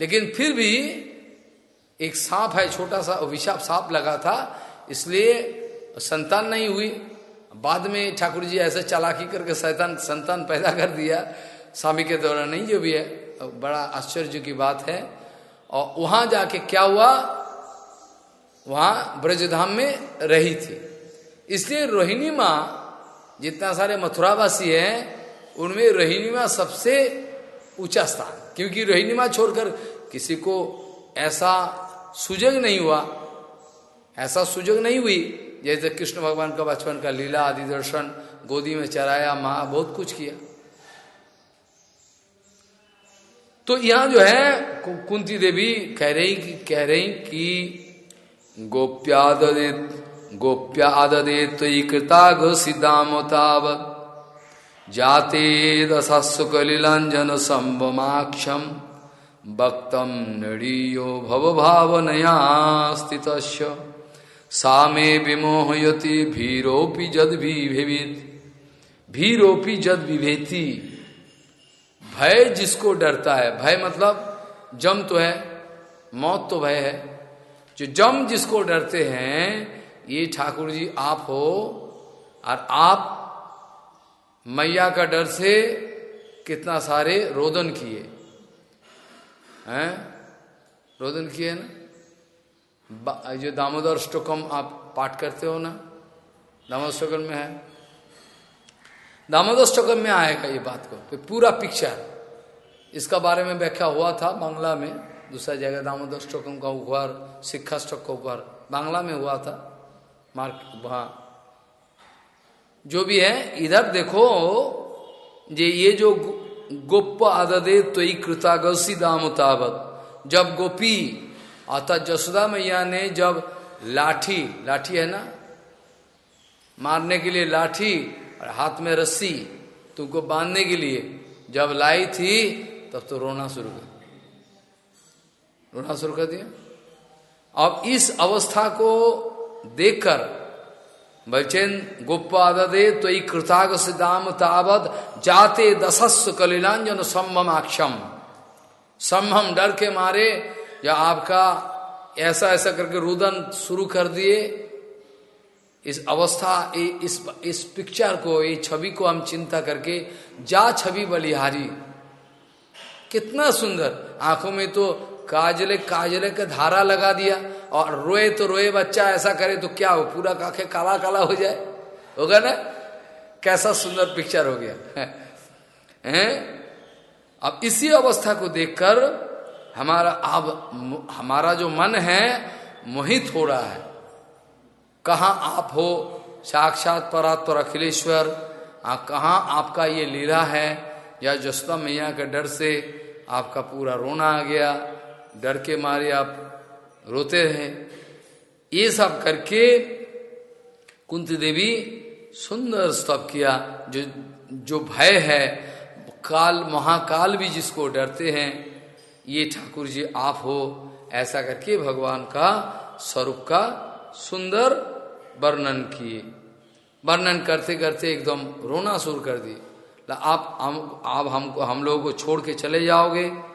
लेकिन फिर भी एक सांप है, छोटा सा विषाप सांप लगा था, इसलिए संतान नहीं हुई। बाद में ठाकुर जी ऐसे चालाकी करके शैतान, संतान पैदा कर दिया। स्वामी के द्वारा नहीं, जो भी है बड़ा आश्चर्य की बात है। और वहाँ जाके क्या हुआ? वहाँ ब्रजधाम में रही थी। इसलिए रोहिणी माँ जितना सारे मथुरावासी हैं, उनमें रोहिणी माँ सबसे ऊँचा स्थान, क्योंकि रोहिणी माँ छोड़कर किसी को ऐसा सुजग नहीं हुआ, ऐसा सुजग नहीं हुई। जैसे कृष्ण भगवान का बचपन का लीला आदि दर्शन, गोदी में चराया, माँ बहुत कुछ किया। तो यहाँ जो है कुंती देवी कह रही कह रही कि गोप्यादे गोप्यादे तो कृताग सिद्धामताव जाते दशास्व कलिलांजन संभमाक्षम भक्तम नड़ीयो भव भावनया स्थित सामे विमोहयति भीरोपि जद विभेवित भीरोपि जद विभेति भय जिसको डरता है, भय मतलब जम तो है, मौत तो भय है। जो जम जिसको डरते हैं ये ठाकुर जी आप हो और आप मैया का डर से कितना सारे रोदन किए। हैं? रोदन किए ना? जो दामोदर स्टोकम आप पाठ करते हो ना, दामोदर स्टोकम में है? दामोदर स्टोकम में आएगा ये बात को तो पूरा पिक्चर इसका बारे में व्याख्या हुआ था बांग्ला में, दूसरा जगह दामोदर स्टोकम का ऊपर शिक्षा स्टोक का ऊपर बांग्ला में हुआ था। मार्क वहाँ। जो भी है, इधर देखो, जे ये जो गोप आददे तो कृतागसी दामतावत जब गोपी अर्थात जसोदा मैया ने जब लाठी लाठी है ना? मारने के लिए लाठी और हाथ में रस्सी तुमको बांधने के लिए जब लाई थी, तब तो रोना शुरू कर रोना शुरू कर दिया। अब इस अवस्था को देखकर बचेन गोपादे तो कृताग सिद्धाम तावद जाते दशस्व कलिलांजन संभमाक्षम संभम डर के मारे या आपका ऐसा ऐसा करके रुदन शुरू कर दिए। इस अवस्था इस इस पिक्चर को ये छवि को हम चिंता करके, जा छवि बलिहारी, कितना सुंदर, आँखों में तो काजले काजले का धारा लगा दिया। और रोए तो रोए, बच्चा ऐसा करे तो क्या हो, पूरा काखे काला काला हो जाए? होगा ना? कैसा सुंदर पिक्चर हो गया। <laughs> है? अब इसी अवस्था को देखकर हमारा अब हमारा जो मन है, मोहित हो रहा है। कहा आप हो? साक्षात परात्पर अखिलेश्वर। कहा आपका ये लीला है? या जसता मैया के डर से आपका पूरा रोना आ गया? डर के मारे आप रोते रहे। ये सब करके कुंती देवी सुंदर स्तव किया। जो जो भय है, काल, महाकाल भी जिसको डरते हैं, ये ठाकुर जी आप हो। ऐसा करके भगवान का स्वरूप का सुंदर वर्णन किए। वर्णन करते करते एकदम रोना शुरू कर दिए। आप आप हमको, हम लोगों को छोड़ के चले जाओगे।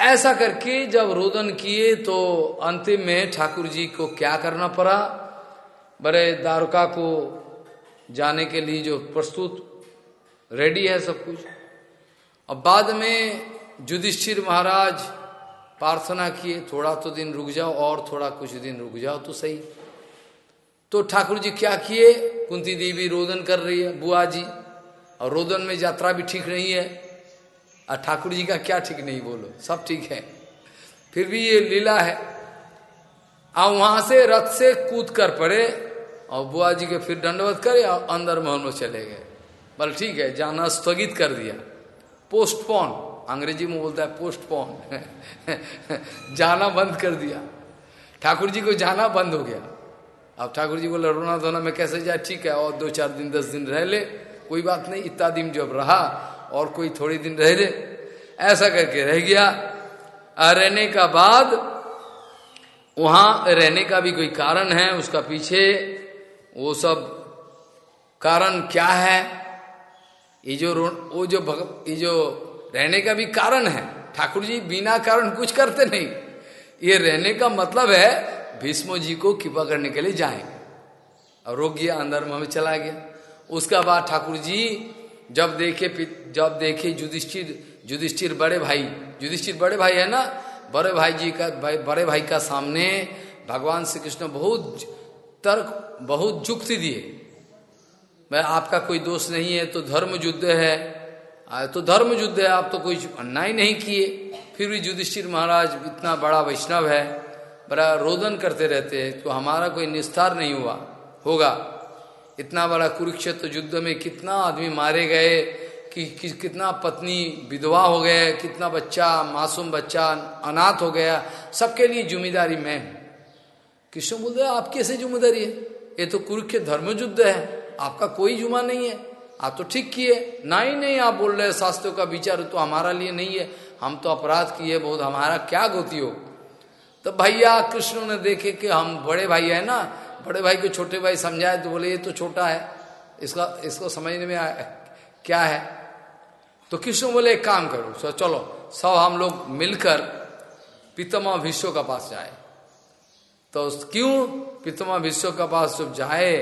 ऐसा करके जब रोदन किए तो अंतिम में ठाकुर जी को क्या करना पड़ा? बड़े द्वारका को जाने के लिए जो प्रस्तुत रेडी है सब कुछ। अब बाद में युधिष्ठिर महाराज प्रार्थना किए, थोड़ा तो दिन रुक जाओ और थोड़ा कुछ दिन रुक जाओ तो सही। तो ठाकुर जी क्या किए? कुंती देवी रोदन कर रही है, बुआ जी। और रोदन में यात्रा भी ठीक नहीं है। और ठाकुर जी का क्या ठीक नहीं बोलो? सब ठीक है। फिर भी ये लीला है। अब वहाँ से रथ से कूद कर पड़े और बुआ जी के फिर दंडवत करे और अंदर महल में चले गए। बल ठीक है, जाना स्थगित कर दिया। पोस्टपोन अंग्रेज़ी में बोलता है पोस्टपोन <laughs> जाना बंद कर दिया। ठाकुर जी को जाना बंद हो गया। अब ठाकुर जी बोले, रोना धोना में कैसे जाए ठीक है, और दो चार दिन, दस दिन रह ले। कोई बात नहीं, इतना दिन जब रहा और कोई थोड़े दिन रह ले। ऐसा करके रह गया। रहने का बाद वहाँ रहने का भी कोई कारण है, उसका पीछे वो सब कारण क्या है? ये जो वो जो ये जो रहने का भी कारण है। ठाकुर जी बिना कारण कुछ करते नहीं। ये रहने का मतलब है, भीष्मो जी को कृपा करने के लिए जाएँगे। और रोक गया, अंदर में चला गया। उसका बाद ठाकुर जी जब देखे जब देखे युधिष्ठिर युधिष्ठिर बड़े भाई, युधिष्ठिर बड़े भाई है ना? बड़े भाई जी का बड़े भाई का सामने भगवान श्री कृष्ण बहुत तर्क, बहुत जुक्ति दिए। मैं, आपका कोई दोष नहीं है तो धर्म युद्ध है। तो धर्म युद्ध है, आप तो कोई अन्याय नहीं किए। फिर भी युधिष्ठिर महाराज इतना बड़ा वैष्णव है, बड़ा रोदन करते रहते हैं तो हमारा कोई निस्तार नहीं हुआ, होगा। इतना बड़ा कुरुक्षेत्र युद्ध में कितना आदमी मारे गए कि, कि कितना पत्नी विधवा हो गए कितना बच्चा मासूम बच्चा अनाथ हो गया सबके लिए ज़िम्मेदारी मैं कृष्ण बोलते आप कैसे ज़िम्मेदारी है? ये तो कुरुक्षेत्र धर्म युद्ध है आपका कोई जुमा नहीं है। आप तो ठीक किए ना ही नहीं आप बोल रहे शास्त्रों का विचार तो हमारा लिए नहीं है। हम तो अपराध किए बहुत हमारा क्या गोती हो? तो भैया कृष्ण ने देखे कि हम बड़े भाई है ना बड़े भाई को छोटे भाई समझाए तो बोले, ये तो छोटा है, इसका, इसको समझने में आया क्या है? तो कृष्ण बोले, एक काम करो, सो चलो, सब हम लोग मिलकर पितमा विश्व का पास जाए। तो क्यों पितमा विश्व का पास जब जाए,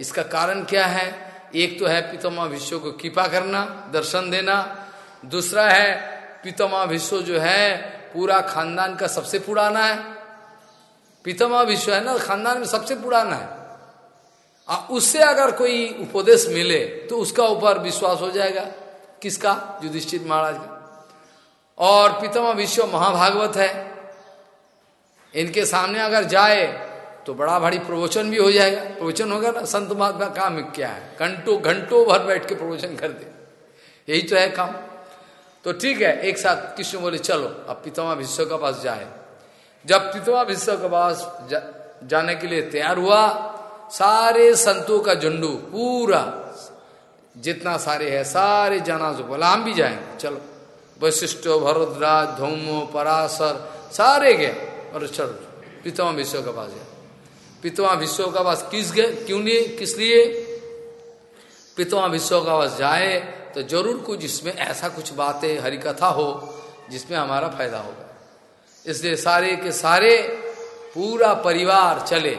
इसका कारण क्या है? एक तो है पितमा विश्व को कृपा करना, दर्शन देना। दूसरा है पितमा विश्व जो है, पूरा खानदान का सबसे पुराना है। पितामह विश्व है ना, खानदान में सबसे पुराना है। आ, उससे अगर कोई उपदेश मिले तो उसका ऊपर विश्वास हो जाएगा। किसका? युधिष्ठिर महाराज का। और पितामह विश्व महाभागवत है। इनके सामने अगर जाए तो बड़ा भारी प्रवचन भी हो जाएगा। प्रवचन होगा ना, संत महात्मा काम क्या है? घंटों घंटों भर बैठ के प्रवचन कर दे यही तो है काम। तो ठीक है, एक साथ कृष्ण बोले, चलो, अब पितामा विश्व का पास जाए। जब तितवा विश्व के पास जा, जाने के लिए तैयार हुआ सारे संतों का झुंडू पूरा जितना सारे है सारे जाना से बोला हम भी जाएँगे। चलो वशिष्ठ भरद्राज धूमो पराशर सारे गए और चलो पितवा विश्व के पास गए। पितवा विश्व का पास किस गए? क्यों नहीं किस लिए? पितवा विश्व का पास जाए तो ज़रूर कुछ इसमें ऐसा कुछ बातें हरिकथा हो जिसमें हमारा फ़ायदा होगा। इसलिए सारे के सारे पूरा परिवार चले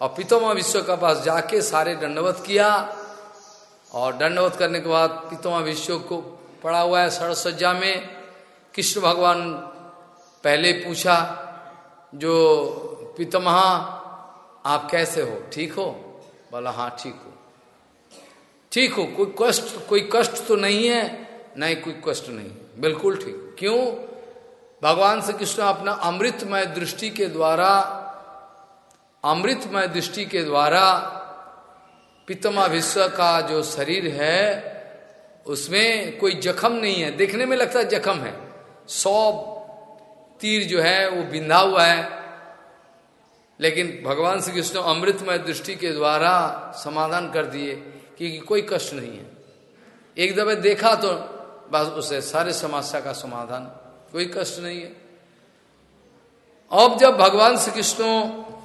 और पितोमा विश्व का पास जाके सारे दंडवत किया और दंडवत करने के बाद पितोमा विश्व को पड़ा हुआ है सड़सज्जा में। कृष्ण भगवान पहले पूछा, जो पितमहा, आप कैसे हो? ठीक हो? बोला हाँ ठीक हो। ठीक हो? कोई कष्ट कोई कष्ट तो नहीं है? नहीं, कोई कष्ट नहीं। बिल्कुल ठीक। क्यों? भगवान श्री कृष्ण अपना अमृतमय दृष्टि के द्वारा, अमृतमय दृष्टि के द्वारा पितमा विश्व का जो शरीर है, उसमें कोई जख्म नहीं है। देखने में लगता है जख्म है। सौ तीर जो है, वो बिंधा हुआ है। लेकिन भगवान श्री कृष्ण अमृतमय दृष्टि के द्वारा समाधान कर दिए कि कोई कष्ट नहीं है। एक दफे देखा तो बस उसे सारे समस्या का समाधान। कोई कष्ट नहीं है। अब जब भगवान श्री कृष्ण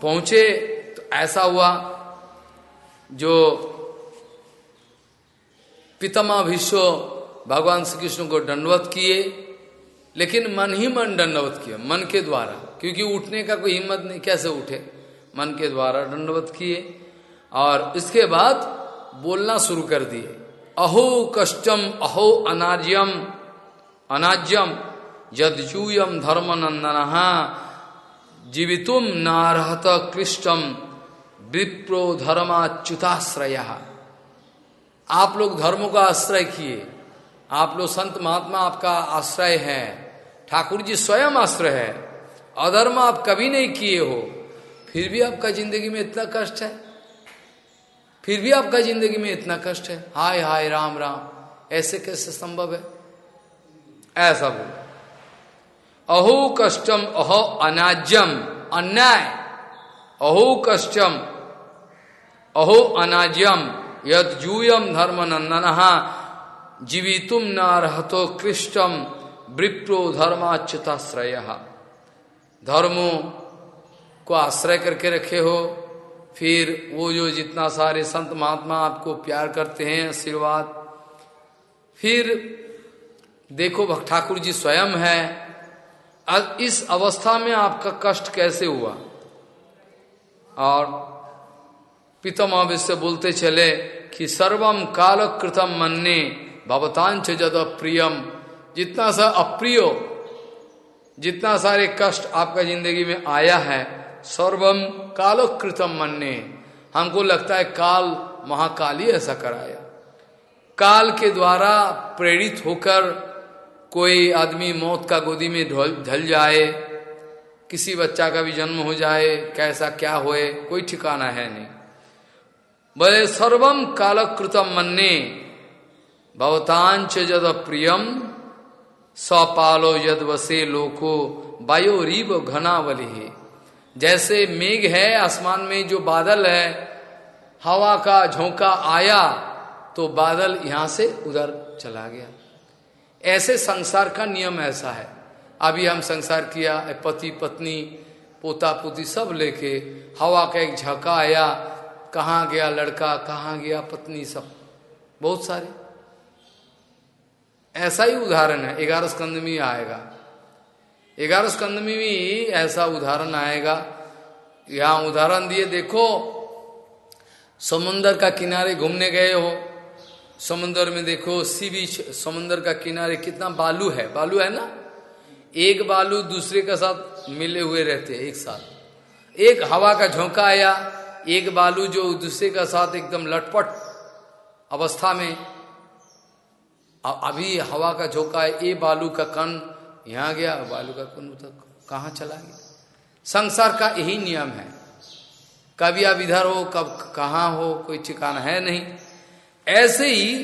पहुँचे तो ऐसा हुआ जो पितमा विश्व भगवान श्री कृष्ण को दंडवत किए, लेकिन मन ही मन दंडवत किया, मन के द्वारा। क्योंकि उठने का कोई हिम्मत नहीं, कैसे उठे? मन के द्वारा दंडवत किए और इसके बाद बोलना शुरू कर दिए। अहो कष्टम, अहो अनाज्यम अनाज्यम यदूयम धर्म नंदन जीवितुम नारहत कृष्टम विप्रो धर्माच्युताश्रय। आप लोग धर्मों का आश्रय किए। आप लोग संत महात्मा आपका आश्रय है। ठाकुर जी स्वयं आश्रय है। अधर्म आप कभी नहीं किए हो। फिर भी आपका ज़िंदगी में इतना कष्ट है। फिर भी आपका ज़िंदगी में इतना कष्ट है। हाय हाय, राम राम। ऐसे कैसे संभव है? ऐसा बोलो। अहो कष्टम अहो अनाज्यम, अन्याय। अहो कष्टम अहो अनाज्यम यद जूयम धर्म नंदन जीवितुम न रहतो कृष्टम विप्रो धर्माच्युताश्रय। धर्मो को आश्रय करके रखे हो, फिर वो जो जितना सारे संत महात्मा आपको प्यार करते हैं, आशीर्वाद। फिर देखो भक्त ठाकुर जी स्वयं है इस अवस्था में आपका कष्ट कैसे हुआ? और पितामह से बोलते चले कि सर्वम काल कृतम मन्ने भवतांच जद प्रियम। जितना सा अप्रियो, जितना सारे कष्ट आपका ज़िंदगी में आया है सर्वम कालोकृतम मन्ने हमको लगता है काल महाकाली ऐसा कराया। काल के द्वारा प्रेरित होकर कोई आदमी मौत का गोदी में ढल जाए, किसी बच्चा का भी जन्म हो जाए, कैसा क्या होए, कोई ठिकाना है नहीं। बोले सर्वम कालकृतम मन्ने भवतांच जद प्रियम सपालो यद वसे लोको वायो रीब घनावली जैसे मेघ है, आसमान में जो बादल है, हवा का झोंका आया तो बादल यहाँ से उधर चला गया। ऐसे संसार का नियम ऐसा है। अभी हम संसार किया पति, पत्नी, पोता, पोती सब लेके, हवा का एक झका आया, कहाँ गया लड़का, कहाँ गया पत्नी सब। बहुत सारे। ऐसा ही उदाहरण है ग्यारह स्कंद में आएगा। ग्यारह स्कंद में भी ऐसा उदाहरण आएगा। यहाँ उदाहरण दिए, देखो समुन्दर का किनारे घूमने गए हो समुन्दर में देखो सी बीच समुन्दर का किनारे कितना बालू है। बालू है ना? एक बालू दूसरे के साथ मिले हुए रहते एक साथ। एक हवा का झोंका आया, एक बालू जो दूसरे का साथ एकदम लटपट अवस्था में। अभी हवा का झोंका है ये बालू का कण यहाँ गया, बालू का कण उधर कहा चला गया? संसार का यही नियम है। कभी आप इधर हो, कब कहाँ हो, कोई ठिकाना है नहीं। ऐसे ही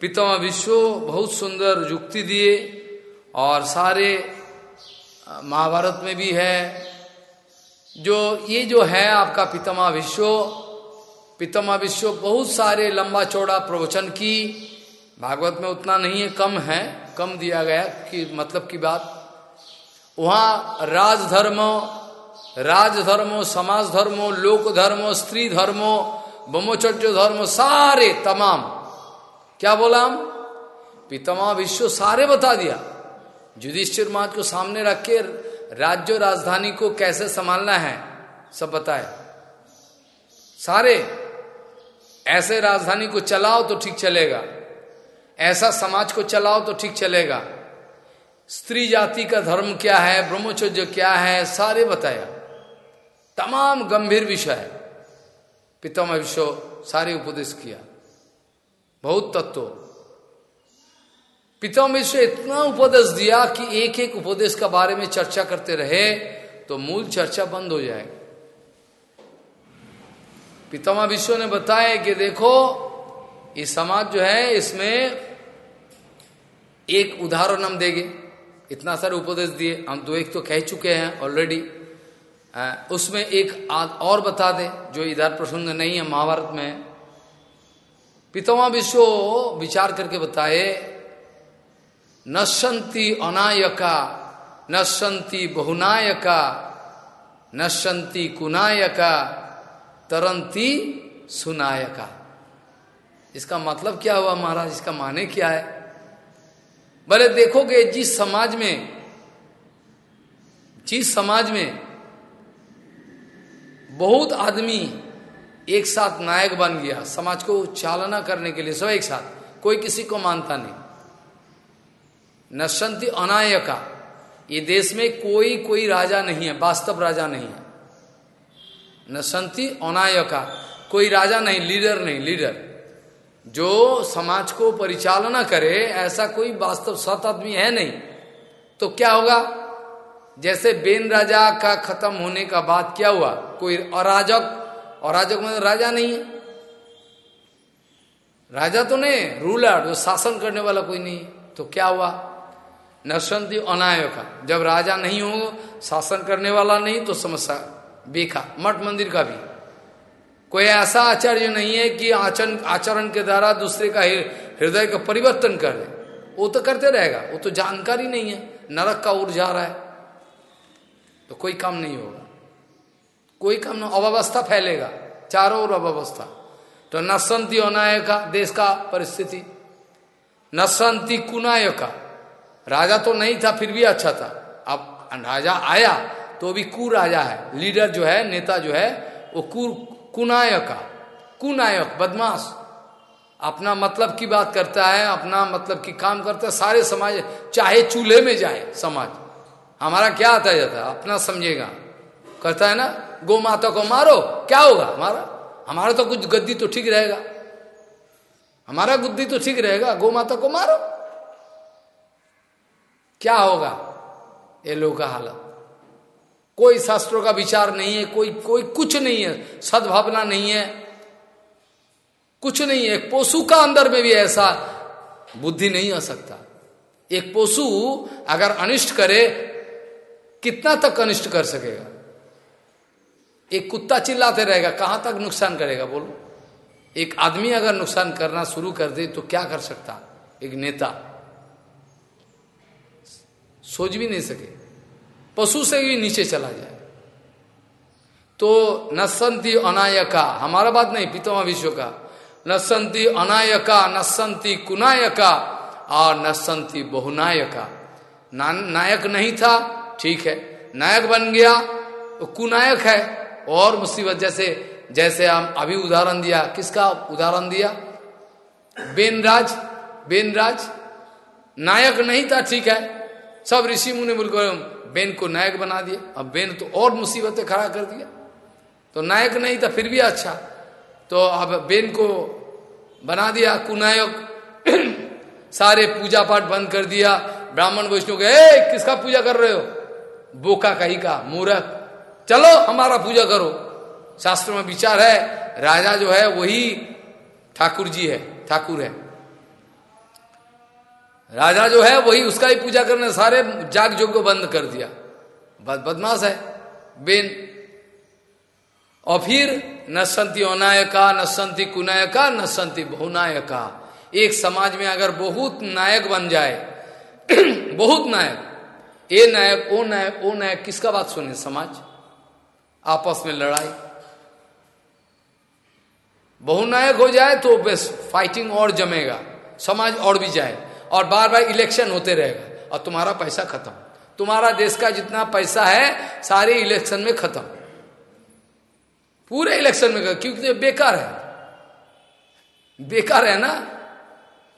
पितामा विश्व बहुत सुंदर युक्ति दिए और सारे महाभारत में भी है। जो, ये जो है आपका पितामा विश्व पितामा विश्व बहुत सारे लंबा चौड़ा प्रवचन की। भागवत में उतना नहीं है, कम है, कम दिया गया कि मतलब की बात। वहाँ राजधर्म, राजधर्मो समाज धर्मो लोक धर्मो स्त्री धर्मो ब्रह्मचर्य, धर्म, सारे, तमाम। क्या बोला हम? पितमा विश्व सारे बता दिया। युधिष्ठिर मात को सामने रख के राज्य राजधानी को कैसे संभालना है, सब बताए। सारे, ऐसे राजधानी को चलाओ तो ठीक चलेगा। ऐसा समाज को चलाओ तो ठीक चलेगा। स्त्री जाति का धर्म क्या है, ब्रह्मचर्य क्या है, सारे बताया। तमाम गंभीर विषय पितामह विश्व सारे उपदेश किया। बहुत तत्व। पितामह विश्व इतना उपदेश दिया कि एक एक उपदेश का बारे में चर्चा करते रहे तो मूल चर्चा बंद हो जाएगी। पितामह विश्व ने बताया कि देखो, ये समाज जो है, इसमें एक उदाहरण हम देंगे। इतना सारे उपदेश दिए। हम दो एक तो कह चुके हैं ऑलरेडी उसमें एक और बता दे, जो इधर प्रसंग नहीं है महाभारत में। पितामा विश्व विचार करके बताए नशंति अनायका नशंति बहुनायका नशंति कुनायका तरंती सुनायका। इसका मतलब क्या हुआ महाराज? इसका माने क्या है? बोले देखोगे, जिस समाज में, जिस समाज में बहुत आदमी एक साथ नायक बन गया। समाज को चालना करने के लिए सब एक साथ। कोई किसी को मानता नहीं। नशंति अनायका। ये देश में कोई कोई राजा नहीं है, वास्तव राजा नहीं है। नशंति अनायका। कोई राजा नहीं, लीडर नहीं, लीडर। जो समाज को परिचालना करे, ऐसा कोई वास्तव सत आदमी है नहीं। तो क्या होगा? जैसे बेन राजा का खत्म होने का बाद क्या हुआ? कोई अराजक अराजक में राजा नहीं है। राजा तो नहीं रूलर जो शासन करने वाला कोई नहीं तो क्या हुआ? नरसंती अनायका जब राजा नहीं हो, शासन करने वाला नहीं तो समस्या बेखा। मठ मंदिर का भी। कोई ऐसा आचार्य नहीं है कि आचरण आचरण के द्वारा दूसरे का हृदय का परिवर्तन कर दे। वो तो करते रहेगा। वो तो जानकारी नहीं है। नरक का उड़ जा रहा है। तो कोई काम नहीं होगा। कोई काम नहीं, अव्यवस्था फैलेगा, चारों ओर अव्यवस्था। तो नसंती अनायका, देश का परिस्थिति। नसंती कुनायका। राजा तो नहीं था, फिर भी अच्छा था। अब राजा आया तो भी कु राजा है। लीडर जो है, नेता जो है, वो कु, कुनायका। कुनायक, बदमाश। अपना मतलब की बात करता है, अपना मतलब की काम करता है, सारे समाज, चाहे चूल्हे में जाए समाज। हमारा क्या आता जाता है? अपना समझेगा। करता है ना, गो माता को मारो, क्या होगा हमारा? हमारा तो कुछ गद्दी तो ठीक रहेगा। हमारा गुद्दी तो ठीक रहेगा, गो माता को मारो। क्या होगा? ये लोग का हालत। कोई शास्त्रों का विचार नहीं है, कोई कोई कुछ नहीं है, सद्भावना नहीं है। कुछ नहीं है। एक पशु का अंदर में भी ऐसा बुद्धि नहीं आ सकता। एक पशु अगर अनिष्ट करे कितना तक अनिष्ट कर सकेगा? एक कुत्ता चिल्लाते रहेगा कहाँ तक नुकसान करेगा बोलो? एक आदमी अगर नुकसान करना शुरू कर दे तो क्या कर सकता? एक नेता। सोच भी नहीं सके। पशु से भी नीचे चला जाए। तो नसंती अनायका हमारा बात नहीं पितामा विश्व का। नसंती अनायका नसंती कुनायका और नसंती बहुनायका। ना, नायक नहीं था ठीक है। नायक बन गया तो कुनायक है। और मुसीबत जैसे जैसे हम अभी उदाहरण दिया, किसका उदाहरण दिया? बेनराज बेनराज। नायक नहीं था, ठीक है। सब ऋषि मुनि बोलकर बेन को नायक बना दिया। अब बेन तो और मुसीबतें खड़ा कर दिया। तो नायक नहीं था, फिर भी अच्छा। तो अब बेन को बना दिया, कुनायक। <clears throat> सारे पूजा पाठ बंद कर दिया। ब्राह्मण वैष्णव के किसका पूजा कर रहे हो? बोका कही का, मूर्ख। चलो, हमारा पूजा करो। शास्त्र में विचार है, राजा जो है, वही ठाकुर जी है, ठाकुर है। राजा जो है, वही उसका ही पूजा करने सारे जाग जोग को बंद कर दिया। बद, बदमाश है, बेन। और फिर नसंती अनायका नसंती कुनायका नसंती बहुनायका। एक समाज में अगर बहुत नायक बन जाए, <clears throat> बहुत नायक। ए नायक, ओ नायक ओ नायक, किसका बात सुने समाज? आपस में लड़ाई। बहुनायक हो जाए तो बस फाइटिंग और जमेगा, समाज और भी जाए, और बार बार इलेक्शन होते रहेगा, और तुम्हारा पैसा खत्म। तुम्हारा देश का जितना पैसा है, सारे इलेक्शन में खत्म। पूरे इलेक्शन में क्योंकि बेकार है। बेकार है ना?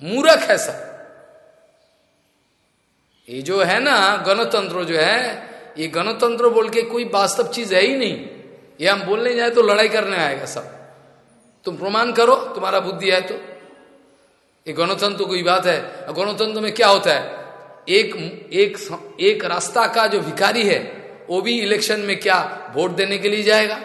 मूर्ख है सब। ये जो है ना, गणतंत्र जो है, ये गणतंत्र बोल के कोई वास्तव चीज़ है ही नहीं। ये हम बोलने जाए तो लड़ाई करने आएगा सब। तुम प्रमाण करो, तुम्हारा बुद्धि है तो। ये गणतंत्र कोई बात है। गणतंत्र में क्या होता है? एक एक एक रास्ता का जो भिखारी है, वो भी इलेक्शन में क्या वोट देने के लिए जाएगा?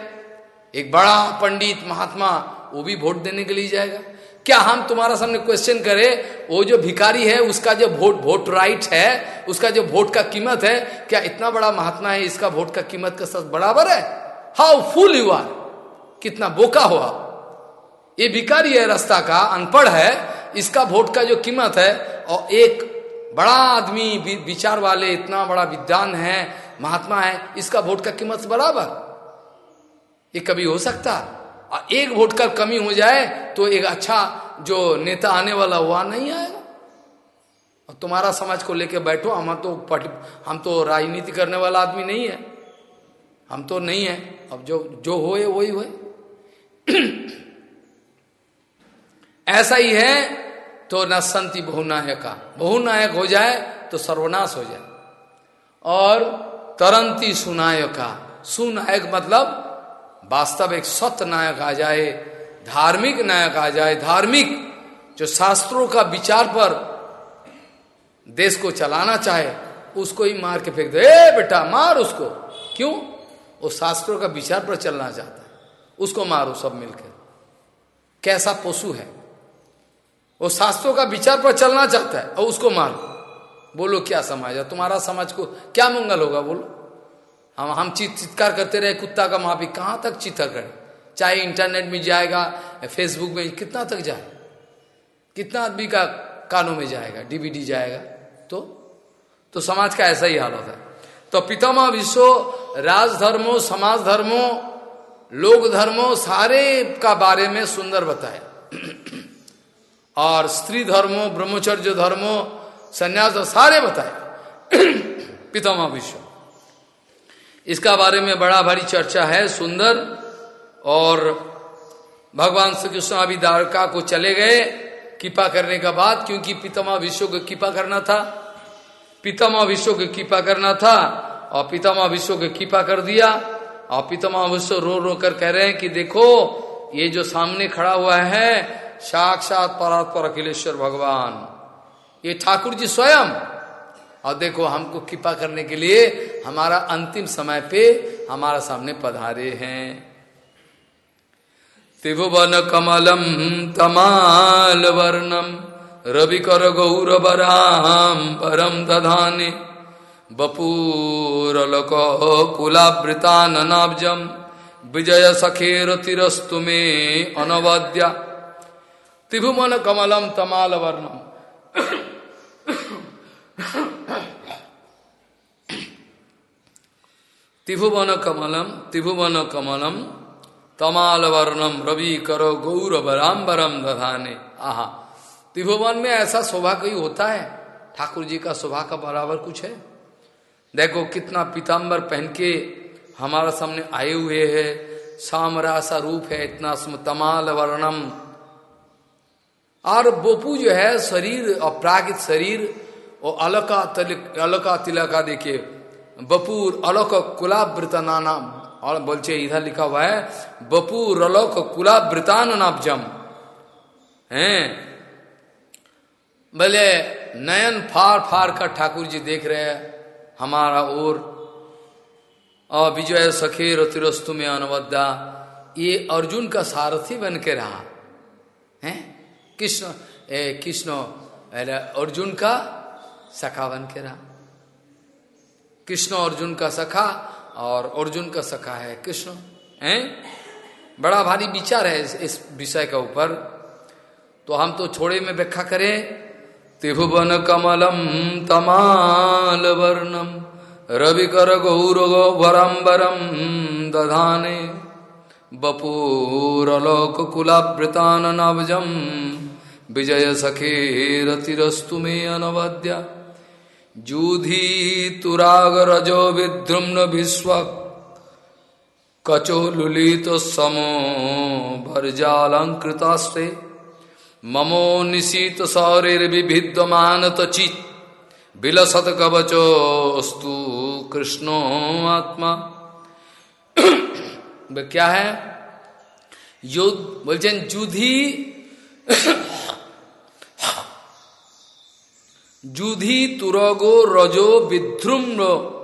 एक बड़ा पंडित महात्मा, वो भी वोट देने के लिए जाएगा? क्या हम तुम्हारा सामने क्वेश्चन करें? वो जो भिकारी है, उसका जो वोट वोट राइट है, उसका जो वोट का कीमत है, क्या इतना बड़ा महात्मा है, इसका वोट का कीमत का सब बराबर है? हाउ फुल यू आर कितना बोका हुआ ये भिकारी है रास्ता का, अनपढ़ है, इसका वोट का जो कीमत है, और एक बड़ा आदमी विचार वाले, इतना बड़ा विद्वान है, महात्मा है, इसका वोट का कीमत बराबर? ये कभी हो सकता? एक वोट का कमी हो जाए तो एक अच्छा जो नेता आने वाला हुआ नहीं आएगा। और तुम्हारा समाज को लेके बैठो, हम तो हम तो राजनीति करने वाला आदमी नहीं है। हम तो नहीं है। अब जो जो होए, वही होए। <clears throat> ऐसा ही है तो न संति बहुनायका बहुनायक हो जाए तो सर्वनाश हो जाए। और तरंती सुनायका सुनायक मतलब वास्तव एक सत्य नायक आ जाए, धार्मिक नायक आ जाए, धार्मिक जो शास्त्रों का विचार पर देश को चलाना चाहे, उसको ही मार के फेंक दो। ए बेटा, मार उसको। क्यों? वो शास्त्रों का विचार पर चलना चाहता है। उसको मारो सब मिलकर। कैसा पशु है? वो शास्त्रों का विचार पर चलना चाहता है, और उसको मारो। बोलो, क्या समाज है? तुम्हारा समाज को क्या मंगल होगा, बोलो। हम हम चित्कार करते रहे, कुत्ता का माफ़ी कहाँ तक चित्तर करें? चाहे इंटरनेट में जाएगा फेसबुक में, कितना तक जाए? कितना आदमी का कानों में जाएगा डीवीडी जाएगा? तो तो समाज का ऐसा ही हालत है। तो पितामह विश्व, राजधर्मो समाज धर्मो लोक धर्मो सारे का बारे में सुंदर बताए। और स्त्री धर्मो ब्रह्मचर्य धर्मो, संन्यास, सारे बताए। पितामह विश्व। इसका बारे में बड़ा भारी चर्चा है, सुंदर। और भगवान श्री कृष्ण अभी द्वारका को चले गए, कृपा करने का बाद क्योंकि पितामा विश्व को कृपा करना था। पितामा विश्व को कृपा करना था, और पितामा विश्व को कृपा कर दिया। और पितामा विश्व रो रो कर कह रहे हैं कि देखो, ये जो सामने खड़ा हुआ है, साक्षात परात्पर अखिलेश्वर भगवान। ये ठाकुर जी स्वयं और देखो, हमको कृपा करने के लिए हमारा अंतिम समय पे हमारा सामने पधारे हैं। त्रिभुवन कमलम तमाल वर्णम रवि कर गौरवराम परम दधाने बपूरलक कुलावृताननाब्जम, विजय सखेर तिरस्तु में अनवद्या। त्रिभुवन कमलम तमाल वर्णम। त्रिभुवन कमलम त्रिभुवन कमलम तमाल वर्णम रवि करो गौरवराम्बरम दधाने आहा त्रिभुवन में ऐसा शोभा कोई होता है ठाकुर जी का शोभा का बराबर कुछ है देखो कितना पीताम्बर पहन के हमारा सामने आए हुए है सामरा सा रूप है इतना तमाल वर्णम और बोपू जो है शरीर अपरागित शरीर और अलका तिलक अलका तिलका देखिए बपुर अलोक कुलावृतना नाम और बोलचे, इधर लिखा हुआ है, बपुर अलोक कुलावृतान नाब्जम है? बोले, नयन फार फार कर ठाकुर जी देख रहे हैं, हमारा ओर। और विजय सखेर तिरस्तु में अनवद्दा ये अर्जुन का सारथी बन के रहा। है? कृष्ण कृष्ण अर्जुन का सखा बन के रहा। कृष्ण अर्जुन का सखा और अर्जुन का सखा है कृष्ण हैं? बड़ा भारी विचार है इस, विषय का ऊपर। तो हम तो छोड़े में व्याख्या करें। त्रिभुवन कमलम तमाल वर्णम रवि कर गौर वरम्बरम दधाने बपूरलोक कुलावृतान नवजम विजय सखे रतिरस्तु में अनवद्या। जूधी तुराग रजो विद्रुम्न विश्व, कचो लुलित समो भरजालंकृतास्ते, ममो निशीत सौरिर्विभिद्यमान चित बिलसत कवचोस्तु कृष्णो आत्मा। क्या है? युद्ध, बोलते जूधी जुधी तुरगो रजो विध्रुम्र।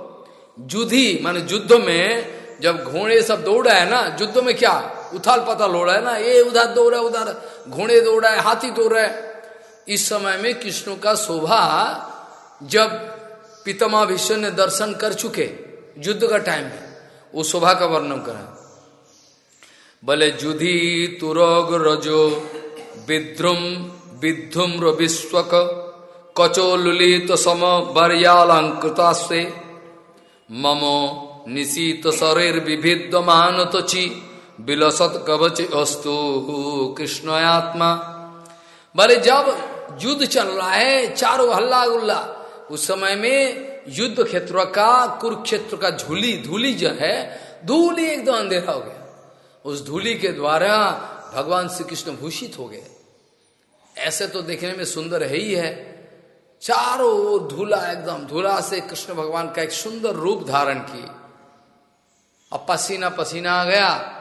जुधी, माने युद्ध में जब घोड़े सब दौड़ा है ना, युद्ध में क्या? उथाल पथल हो रहा है ना? ये उधर दौड़ है उधर। घोड़े दौड़ रहा है, हाथी दौड़ रहा है। इस समय में कृष्ण का शोभा जब पितमा विश्व ने दर्शन कर चुके, युद्ध का टाइम है वो शोभा का वर्णन करा। बोले, जुधि तुरोग रजो विद्रुम विध्रुम विश्वक कचो लुलित सम से ममो निशीत शरीर विभिद्यमान तची बिलसत कवच अस्तु कृष्णयात्मा बोले जब युद्ध चल रहा है, चारों हल्ला गुल्ला उस समय में युद्ध क्षेत्र का, कुरुक्षेत्र का झूली धूली जो है, धूली एकदम अंधेरा हो गया। उस धूली के द्वारा भगवान श्री कृष्ण भूषित हो गए। ऐसे तो देखने में सुंदर है ही है। चारों ओर धूला एकदम, धूला से कृष्ण भगवान का एक सुंदर रूप धारण किए। अब पसीना पसीना आ गया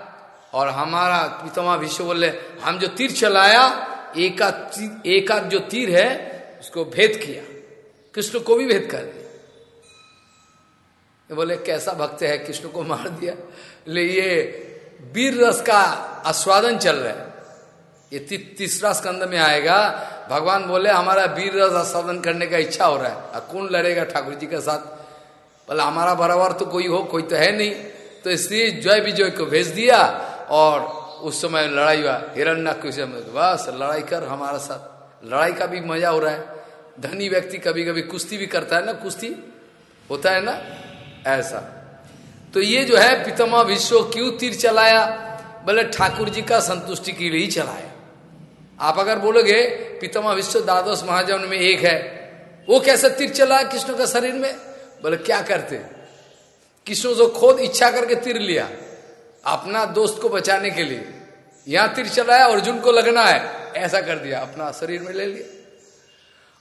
और हमारा पितमा विश्व बोले, हम जो तीर चलाया, एक एक जो तीर है, उसको भेद किया। कृष्ण को भी भेद कर दिया। बोले, कैसा भक्त है, कृष्ण को मार दिया। ले, ये वीर रस का आस्वादन चल रहा है। ये तीसरा स्कंद में आएगा, भगवान बोले, हमारा वीर रस आस्वादन करने का इच्छा हो रहा है। कौन लड़ेगा ठाकुर जी के साथ? बोले, हमारा बराबर तो कोई हो, कोई तो है नहीं। तो इसलिए जय विजय को भेज दिया और उस समय लड़ाई हुआ। हिरण्य बस, लड़ाई कर हमारा साथ। लड़ाई का भी मज़ा हो रहा है। धनी व्यक्ति कभी कभी कुश्ती भी करता है ना, कुश्ती? होता है ना? ऐसा। तो ये जो है पितमा विश्व क्यों तीर चलाया? बोले, ठाकुर जी का संतुष्टि के लिए ही चलाया। आप अगर बोलोगे पितमा विश्व द्वादश महाजन में एक है, वो कैसे तीर चलाया कृष्ण का शरीर में? बोले, क्या करते? कृष्ण जो खुद इच्छा करके तीर लिया, अपना दोस्त को बचाने के लिए। यहाँ तीर चलाया अर्जुन को लगना है, ऐसा कर दिया, अपना शरीर में ले लिया।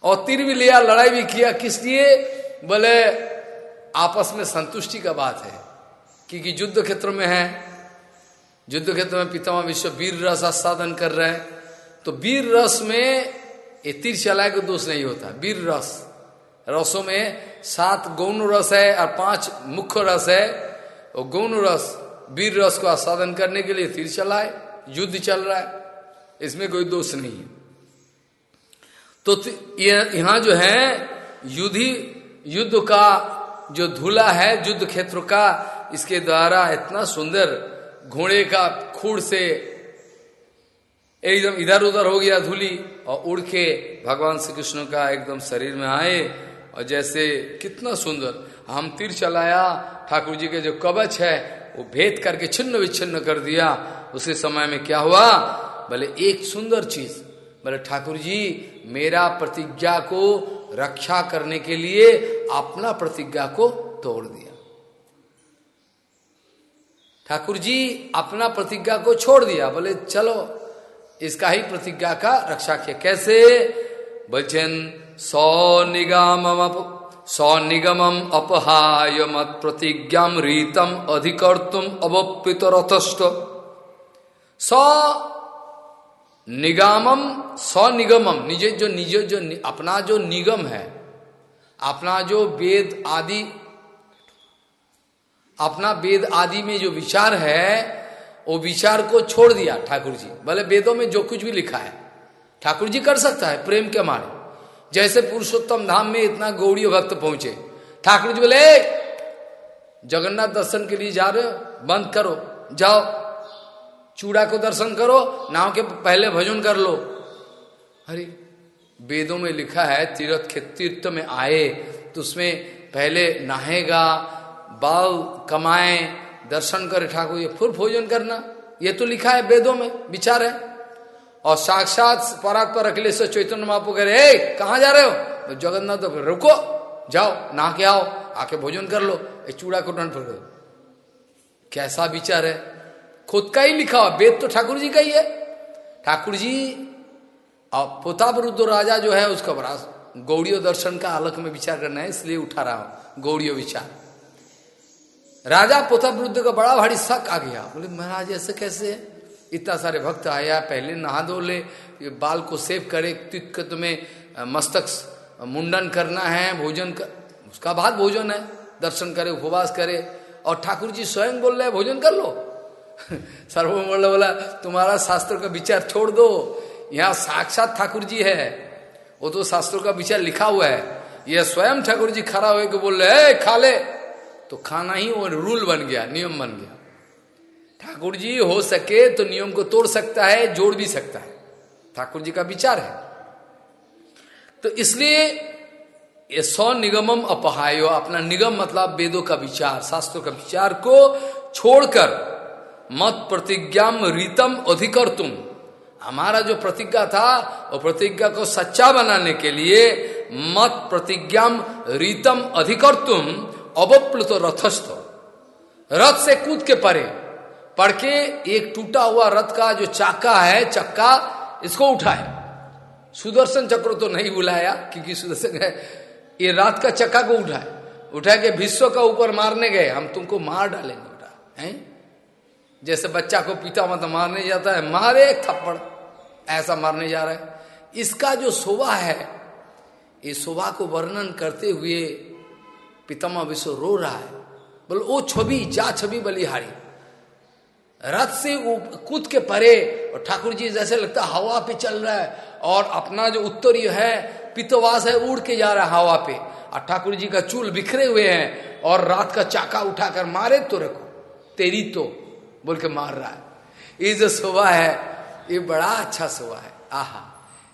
और तीर भी लिया, लड़ाई भी किया, किस लिए? बोले, आपस में संतुष्टि का बात है, क्योंकि युद्ध क्षेत्र में है। युद्ध क्षेत्र में पितामा विश्व वीर रस आस्वादन कर रहे हैं। तो वीर रस में ये तीर चलाए को दोष नहीं होता, वीर रस। रसों में सात गौण रस है और पाँच मुख्य रस है। और गौण रस, वीर रस को आस्वादन करने के लिए तीर चलाए युद्ध चल रहा है। इसमें कोई दोष नहीं तो यहाँ जो है, युद्धि युद्ध का जो धूला है, युद्ध क्षेत्र का, इसके द्वारा इतना सुंदर घोड़े का खूड़ से एकदम इधर उधर हो गया धूली और उड़ के भगवान श्री कृष्ण का एकदम शरीर में आए और जैसे कितना सुंदर। हम तीर चलाया, ठाकुर जी के जो कवच है, वो भेद करके छिन्न विच्छिन्न कर दिया। उसी समय में क्या हुआ? बोले, एक सुंदर चीज़। बोले, ठाकुर जी, मेरा प्रतिज्ञा को रक्षा करने के लिए अपना प्रतिज्ञा को तोड़ दिया। ठाकुर जी, अपना प्रतिज्ञा को छोड़ दिया। बोले, चलो इसका ही प्रतिज्ञा का रक्षा किया। कैसे? बचन सौ निगम सौ निगम अपहाय मत प्रतिज्ञा रीतम अधिकर्तुम अवप्रित रथस्थ। स निगमम स्वनिगमम निजे जो निजे जो नि, अपना जो निगम है अपना जो वेद आदि अपना वेद आदि में जो विचार है वो विचार को छोड़ दिया ठाकुर जी बोले वेदों में जो कुछ भी लिखा है। ठाकुर जी कर सकता है, प्रेम के मारे। जैसे पुरुषोत्तम धाम में इतना गौड़ी भक्त पहुँचे। ठाकुर जी बोले जगन्नाथ दर्शन के लिए जा रहे हो? बंद करो। जाओ। चूड़ा को दर्शन करो। नाव के पहले भजन कर लो। अरे, वेदों में लिखा है, तीर्थ के तीर्थ में आए तो उसमें पहले नहाएगा, बाल कमाए दर्शन करे ठाकुर, ये फिर भोजन करना। ये तो लिखा है वेदों में, विचार है। और साक्षात परात पर अखिलेश चैतन्य महापो कह रहे कहा जा रहे हो? तो जगन्नाथ तो रुको, जाओ नहा के आओ, आके भोजन कर लो। ये चूड़ा को टन कैसा विचार है? खुद का ही लिखा हुआ, वेद तो ठाकुर जी का ही है। ठाकुर जी, और पोतावरुद्ध राजा जो है, उसका बड़ा गौड़ियो दर्शन का अलग में विचार करना है, इसलिए उठा रहा हूँ, गौड़ियो विचार। राजा पोतावरुद्ध का बड़ा भारी शक आ गया। बोले, महाराज, ऐसे कैसे? इतना सारे भक्त आया पहले नहा धो ले बाल को सेव करे तुम्हें मस्तक मुंडन करना है, भोजन कर उसका बाद भोजन है। दर्शन करे, उपवास करे, और ठाकुर जी स्वयं बोल रहे भोजन कर लो। <laughs> सार्वभौम बोला, तुम्हारा शास्त्र का विचार छोड़ दो। यहाँ साक्षात ठाकुर जी है। वो तो शास्त्रों का विचार लिखा हुआ है। यह स्वयं ठाकुर जी खड़ा हुए बोल रहे खा ले। तो खाना ही वो रूल बन गया, नियम बन गया। ठाकुर जी हो सके तो नियम को तोड़ सकता है, जोड़ भी सकता है। ठाकुर जी का विचार है। तो इसलिए ये सौ निगमम अपहायो, अपना निगम मतलब वेदों का विचार, शास्त्रों का विचार को छोड़कर मत प्रतिज्ञाम रीतम अधिकर तुम हमारा जो प्रतिज्ञा था, वो प्रतिज्ञा को सच्चा बनाने के लिए मत प्रतिज्ञाम रीतम अधिकर तुम अवप्लुत रथस्थ। रथ से कूद के परे, पढ़ के एक टूटा हुआ रथ का जो चाका है, चक्का, इसको उठाए। सुदर्शन चक्र तो नहीं बुलाया, क्योंकि सुदर्शन है, ये रात का चक्का को उठाए। उठा के विश्व का ऊपर मारने गए। हम तुमको मार डालेंगे उठा है? जैसे बच्चा को पिता मत मारने जाता है, मारे थप्पड़, ऐसा मारने जा रहा है। इसका जो शोभा है इस शोभा को वर्णन करते हुए पितामह विश्व रो रहा है। बोलो, ओ छवि, जा छवि बलिहारी। रथ से कूद के परे और ठाकुर जी जैसे लगता हवा पे चल रहा है और अपना जो उत्तरीय है, पितवास है, उड़ के जा रहा है हवा पे। और ठाकुर जी का चूल बिखरे हुए हैं और रात का चाका उठाकर मारे तो रखो, तेरी तो बोल के मार रहा है। ये जो शोभा है, ये बड़ा अच्छा शोभा है। आहा,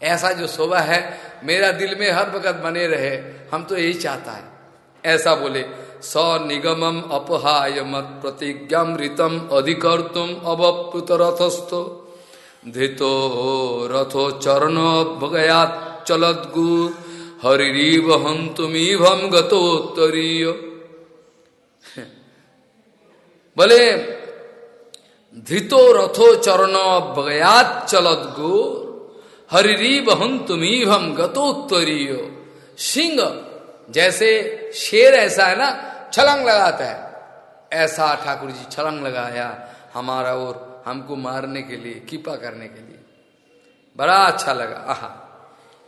ऐसा जो शोभा है, मेरा दिल में हर वक्त बने रहे। हम तो यही चाहता है। ऐसा बोले स निगम अपहाय मत प्रतिज्ञामृतम अधिकर तुम अवप्रुत रथस्थ। धृतो रथो चरण भगया चलत गुर हरिरीव हंतुमीभम गतोत्तरीय। <laughs> बोले, धृतो रथो चरण भगयात चलत गुर हरिरीव हंतुमीभम गतोत्तरीय। सिंह जैसे शेर ऐसा है ना, छलंग लगाता है। ऐसा ठाकुर जी छलंग लगाया हमारा और हमको मारने के लिए, कृपा करने के लिए। बड़ा अच्छा लगा, आहा।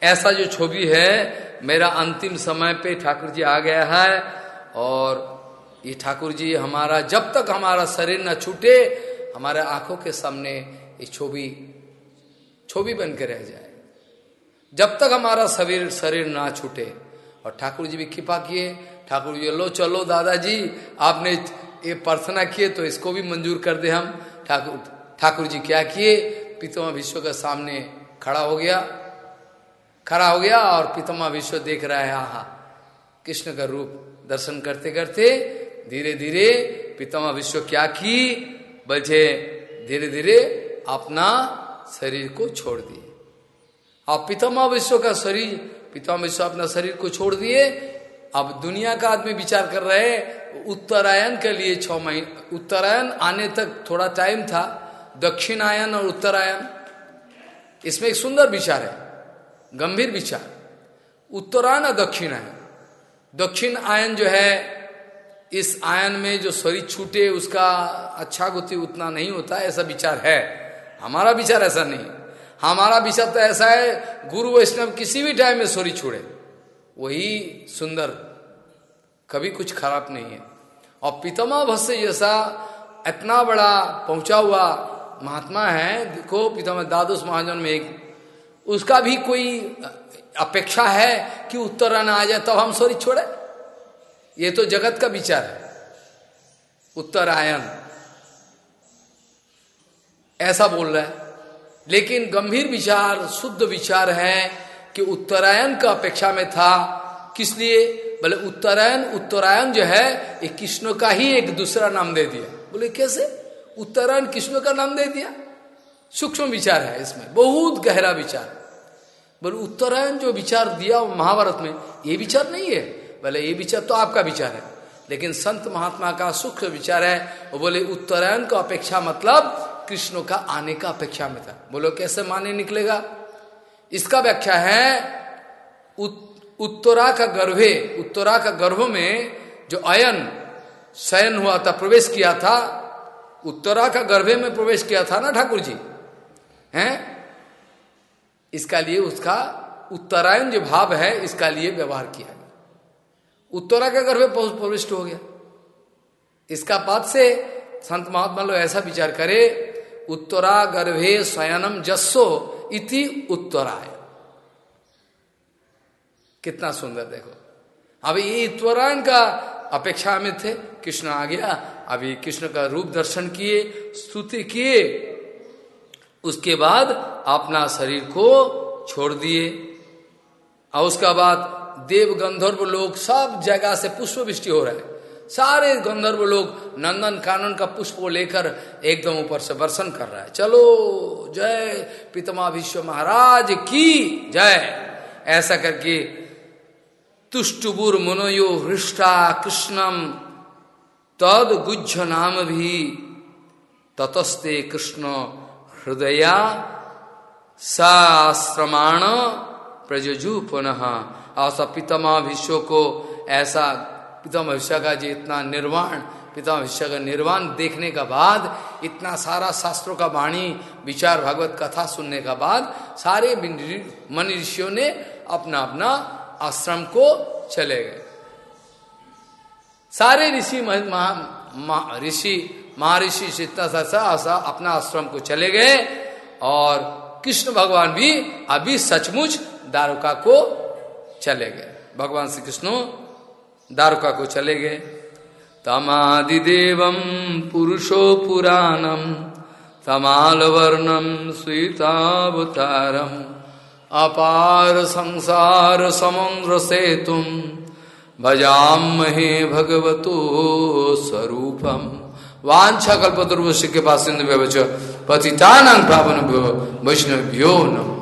ऐसा जो छवि है, मेरा अंतिम समय पे ठाकुर जी आ गया है और ये ठाकुर जी हमारा, जब तक हमारा शरीर न छूटे, हमारे आँखों के सामने ये छवि छवि बन के रह जाए। जब तक हमारा शरीर शरीर ना छूटे और ठाकुर जी भी कृपा किए। ठाकुर जी लो, चलो दादाजी, आपने ये प्रार्थना किए तो इसको भी मंजूर कर दे हम। ठाकुर ठाकुर जी क्या किए? पितामा विश्व के सामने खड़ा हो गया। खड़ा हो गया और पितमा विश्व देख रहा है, आहा, कृष्ण का रूप दर्शन करते करते धीरे धीरे पितामा विश्व क्या की? बजे धीरे धीरे अपना शरीर को छोड़ दिए। और पितमा विश्व का शरीर पिता विश्व अपना शरीर को छोड़ दिए। अब दुनिया का आदमी विचार कर रहे उत्तरायण के लिए छ महीने उत्तरायण आने तक थोड़ा टाइम था, दक्षिणायन और उत्तरायण। इसमें एक सुंदर विचार है, गंभीर विचार। उत्तरायण और दक्षिणायन। दक्षिण आयन जो है, इस आयन में जो शरीर छूटे उसका अच्छा गति उतना नहीं होता, ऐसा विचार है। हमारा विचार ऐसा नहीं हमारा विषय तो ऐसा है, गुरु वैष्णव किसी भी टाइम में सोरी छोड़े। वही सुंदर। कभी कुछ खराब नहीं है। और पितमा भस्य जैसा इतना बड़ा पहुँचा हुआ महात्मा है, देखो पितामह दादुस महाजन में एक, उसका भी कोई अपेक्षा है कि उत्तरायण आ जाए, तब हम सोरी छोड़े। ये तो जगत का विचार है। उत्तरायण। ऐसा बोल रहा है। लेकिन गंभीर विचार, शुद्ध विचार है कि उत्तरायण का अपेक्षा में था। किस लिए? बोले, उत्तरायण उत्तरायण जो है, ये कृष्ण का ही एक दूसरा नाम दे दिया। बोले, कैसे? उत्तरायण कृष्ण का नाम दे दिया। सूक्ष्म विचार है इसमें, बहुत गहरा विचार। बोले, उत्तरायण जो विचार दिया महाभारत में, ये विचार नहीं है। बोले, ये विचार तो आपका विचार है। लेकिन संत महात्मा का सूक्ष्म विचार है, वो बोले, उत्तरायण का अपेक्षा मतलब कृष्ण का आने का अपेक्षा में था। बोलो कैसे माने निकलेगा? इसका व्याख्या है उत, उत्तरा का गर्भे उत्तरा का गर्भ में जो अयन शयन हुआ था प्रवेश किया था उत्तरा का गर्भे में प्रवेश किया था ना ठाकुर जी हैं? इसका लिए उसका उत्तरायण जो भाव है इसका लिए व्यवहार किया गया। उत्तरा का गर्भे प्रविष्ट हो गया। इसका बाद से संत महात्मा लोग ऐसा विचार करे उत्तरा गर्भे स्वयनम जस्सो इति उत्तराय। कितना सुंदर देखो। अभी ये उत्तरायण का अपेक्षा में थे, कृष्ण आ गया, अभी कृष्ण का रूप दर्शन किए, स्तुति किए, उसके बाद अपना शरीर को छोड़ दिए। और उसका बाद देव गंधर्व लोग सब जगह से पुष्प वृष्टि हो रहा है। सारे गंधर्व लोग नंदन कानन का पुष्प लेकर एकदम ऊपर से वर्षण कर रहा है। चलो, जय पितमा विश्व महाराज की जय। ऐसा करके तुष्टुबुर मुनयो हृष्टा कृष्णम, तद गुज्ज नाम भी ततस्ते कृष्ण हृदया साश्रमाण प्रजु पुनः। और पितमा विश्व को ऐसा पिता भविष्य का जी, इतना निर्वाण पिता भविष्य का निर्वाण देखने का बाद, इतना सारा शास्त्रों का वाणी, विचार भगवत कथा सुनने का बाद, सारे मन ऋषियों ने अपना अपना आश्रम को चले गए। सारे ऋषि ऋषि, महर्षि इतना सा अपना आश्रम को चले गए और कृष्ण भगवान भी अभी सचमुच दारुका को चले गए। भगवान श्री कृष्ण द्वारका को चले गए। तमादिदेव पुरुषो पुराणम तमाल वर्णम स्वीतावतारम अपार संसार समुद्र से तुम भजामहे भगवतो स्वरूपम वाछा कल्पतुर्वश्य के पास पतितान पावन वैष्णव्यो नम।